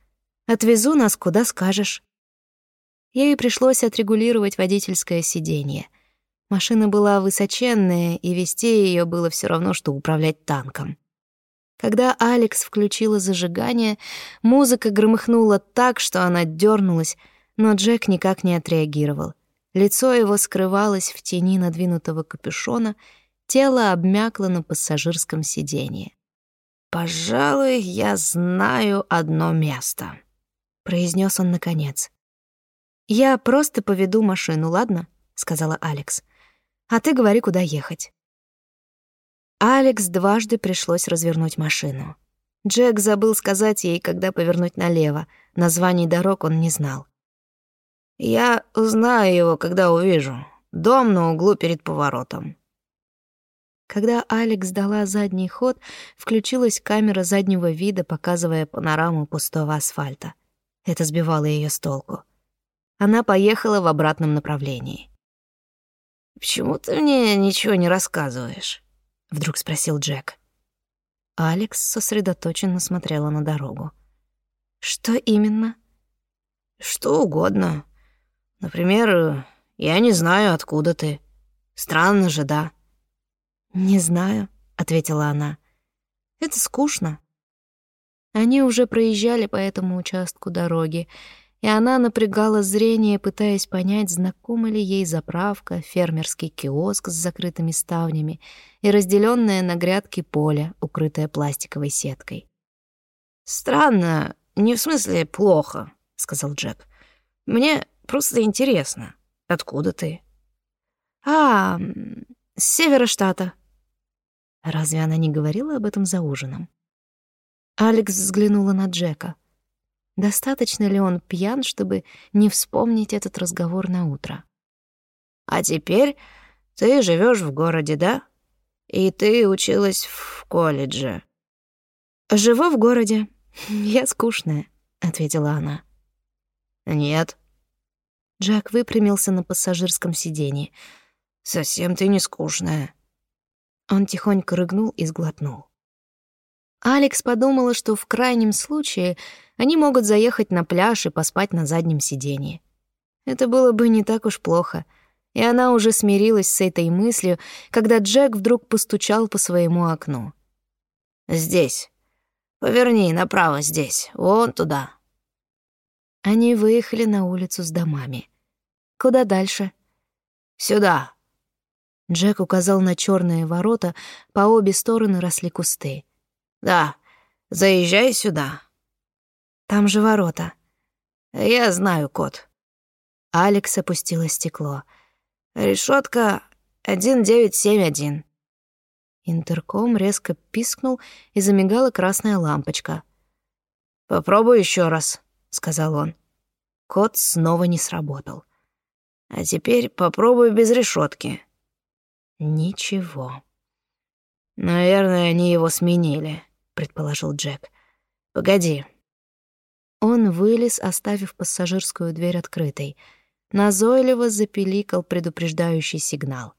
«Отвезу нас, куда скажешь». Ей пришлось отрегулировать водительское сиденье. Машина была высоченная, и вести ее было все равно, что управлять танком. Когда Алекс включила зажигание, музыка громыхнула так, что она дернулась, но Джек никак не отреагировал. Лицо его скрывалось в тени надвинутого капюшона, тело обмякло на пассажирском сиденье. «Пожалуй, я знаю одно место», — произнес он наконец. «Я просто поведу машину, ладно?» — сказала Алекс. «А ты говори, куда ехать». Алекс дважды пришлось развернуть машину. Джек забыл сказать ей, когда повернуть налево. Названий дорог он не знал. «Я узнаю его, когда увижу. Дом на углу перед поворотом». Когда Алекс дала задний ход, включилась камера заднего вида, показывая панораму пустого асфальта. Это сбивало ее с толку. Она поехала в обратном направлении. «Почему ты мне ничего не рассказываешь?» — вдруг спросил Джек. Алекс сосредоточенно смотрела на дорогу. «Что именно?» «Что угодно. Например, я не знаю, откуда ты. Странно же, да?» «Не знаю», — ответила она. «Это скучно». Они уже проезжали по этому участку дороги, и она напрягала зрение, пытаясь понять, знакома ли ей заправка, фермерский киоск с закрытыми ставнями и разделенное на грядки поле, укрытое пластиковой сеткой. «Странно, не в смысле плохо», — сказал Джек. «Мне просто интересно, откуда ты?» «А, с севера штата». Разве она не говорила об этом за ужином? Алекс взглянула на Джека — Достаточно ли он пьян, чтобы не вспомнить этот разговор на утро? «А теперь ты живешь в городе, да? И ты училась в колледже?» «Живу в городе. Я скучная», — ответила она. «Нет». Джек выпрямился на пассажирском сиденье. «Совсем ты не скучная». Он тихонько рыгнул и сглотнул. Алекс подумала, что в крайнем случае они могут заехать на пляж и поспать на заднем сиденье. Это было бы не так уж плохо, и она уже смирилась с этой мыслью, когда Джек вдруг постучал по своему окну. «Здесь. Поверни направо здесь, вон туда». Они выехали на улицу с домами. Куда дальше? Сюда. Джек указал на черные ворота, по обе стороны росли кусты. Да, заезжай сюда. Там же ворота. Я знаю код. Алекс опустила стекло. Решетка 1971. Интерком резко пискнул, и замигала красная лампочка. «Попробуй еще раз», — сказал он. Код снова не сработал. «А теперь попробуй без решетки. Ничего. «Наверное, они его сменили», — предположил Джек. «Погоди». Он вылез, оставив пассажирскую дверь открытой. Назойливо запеликал предупреждающий сигнал.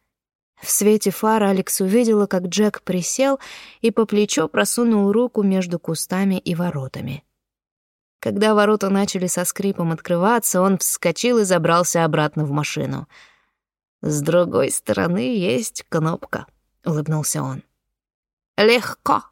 В свете фар Алекс увидела, как Джек присел и по плечо просунул руку между кустами и воротами. Когда ворота начали со скрипом открываться, он вскочил и забрался обратно в машину. «С другой стороны есть кнопка», — улыбнулся он. «Легко».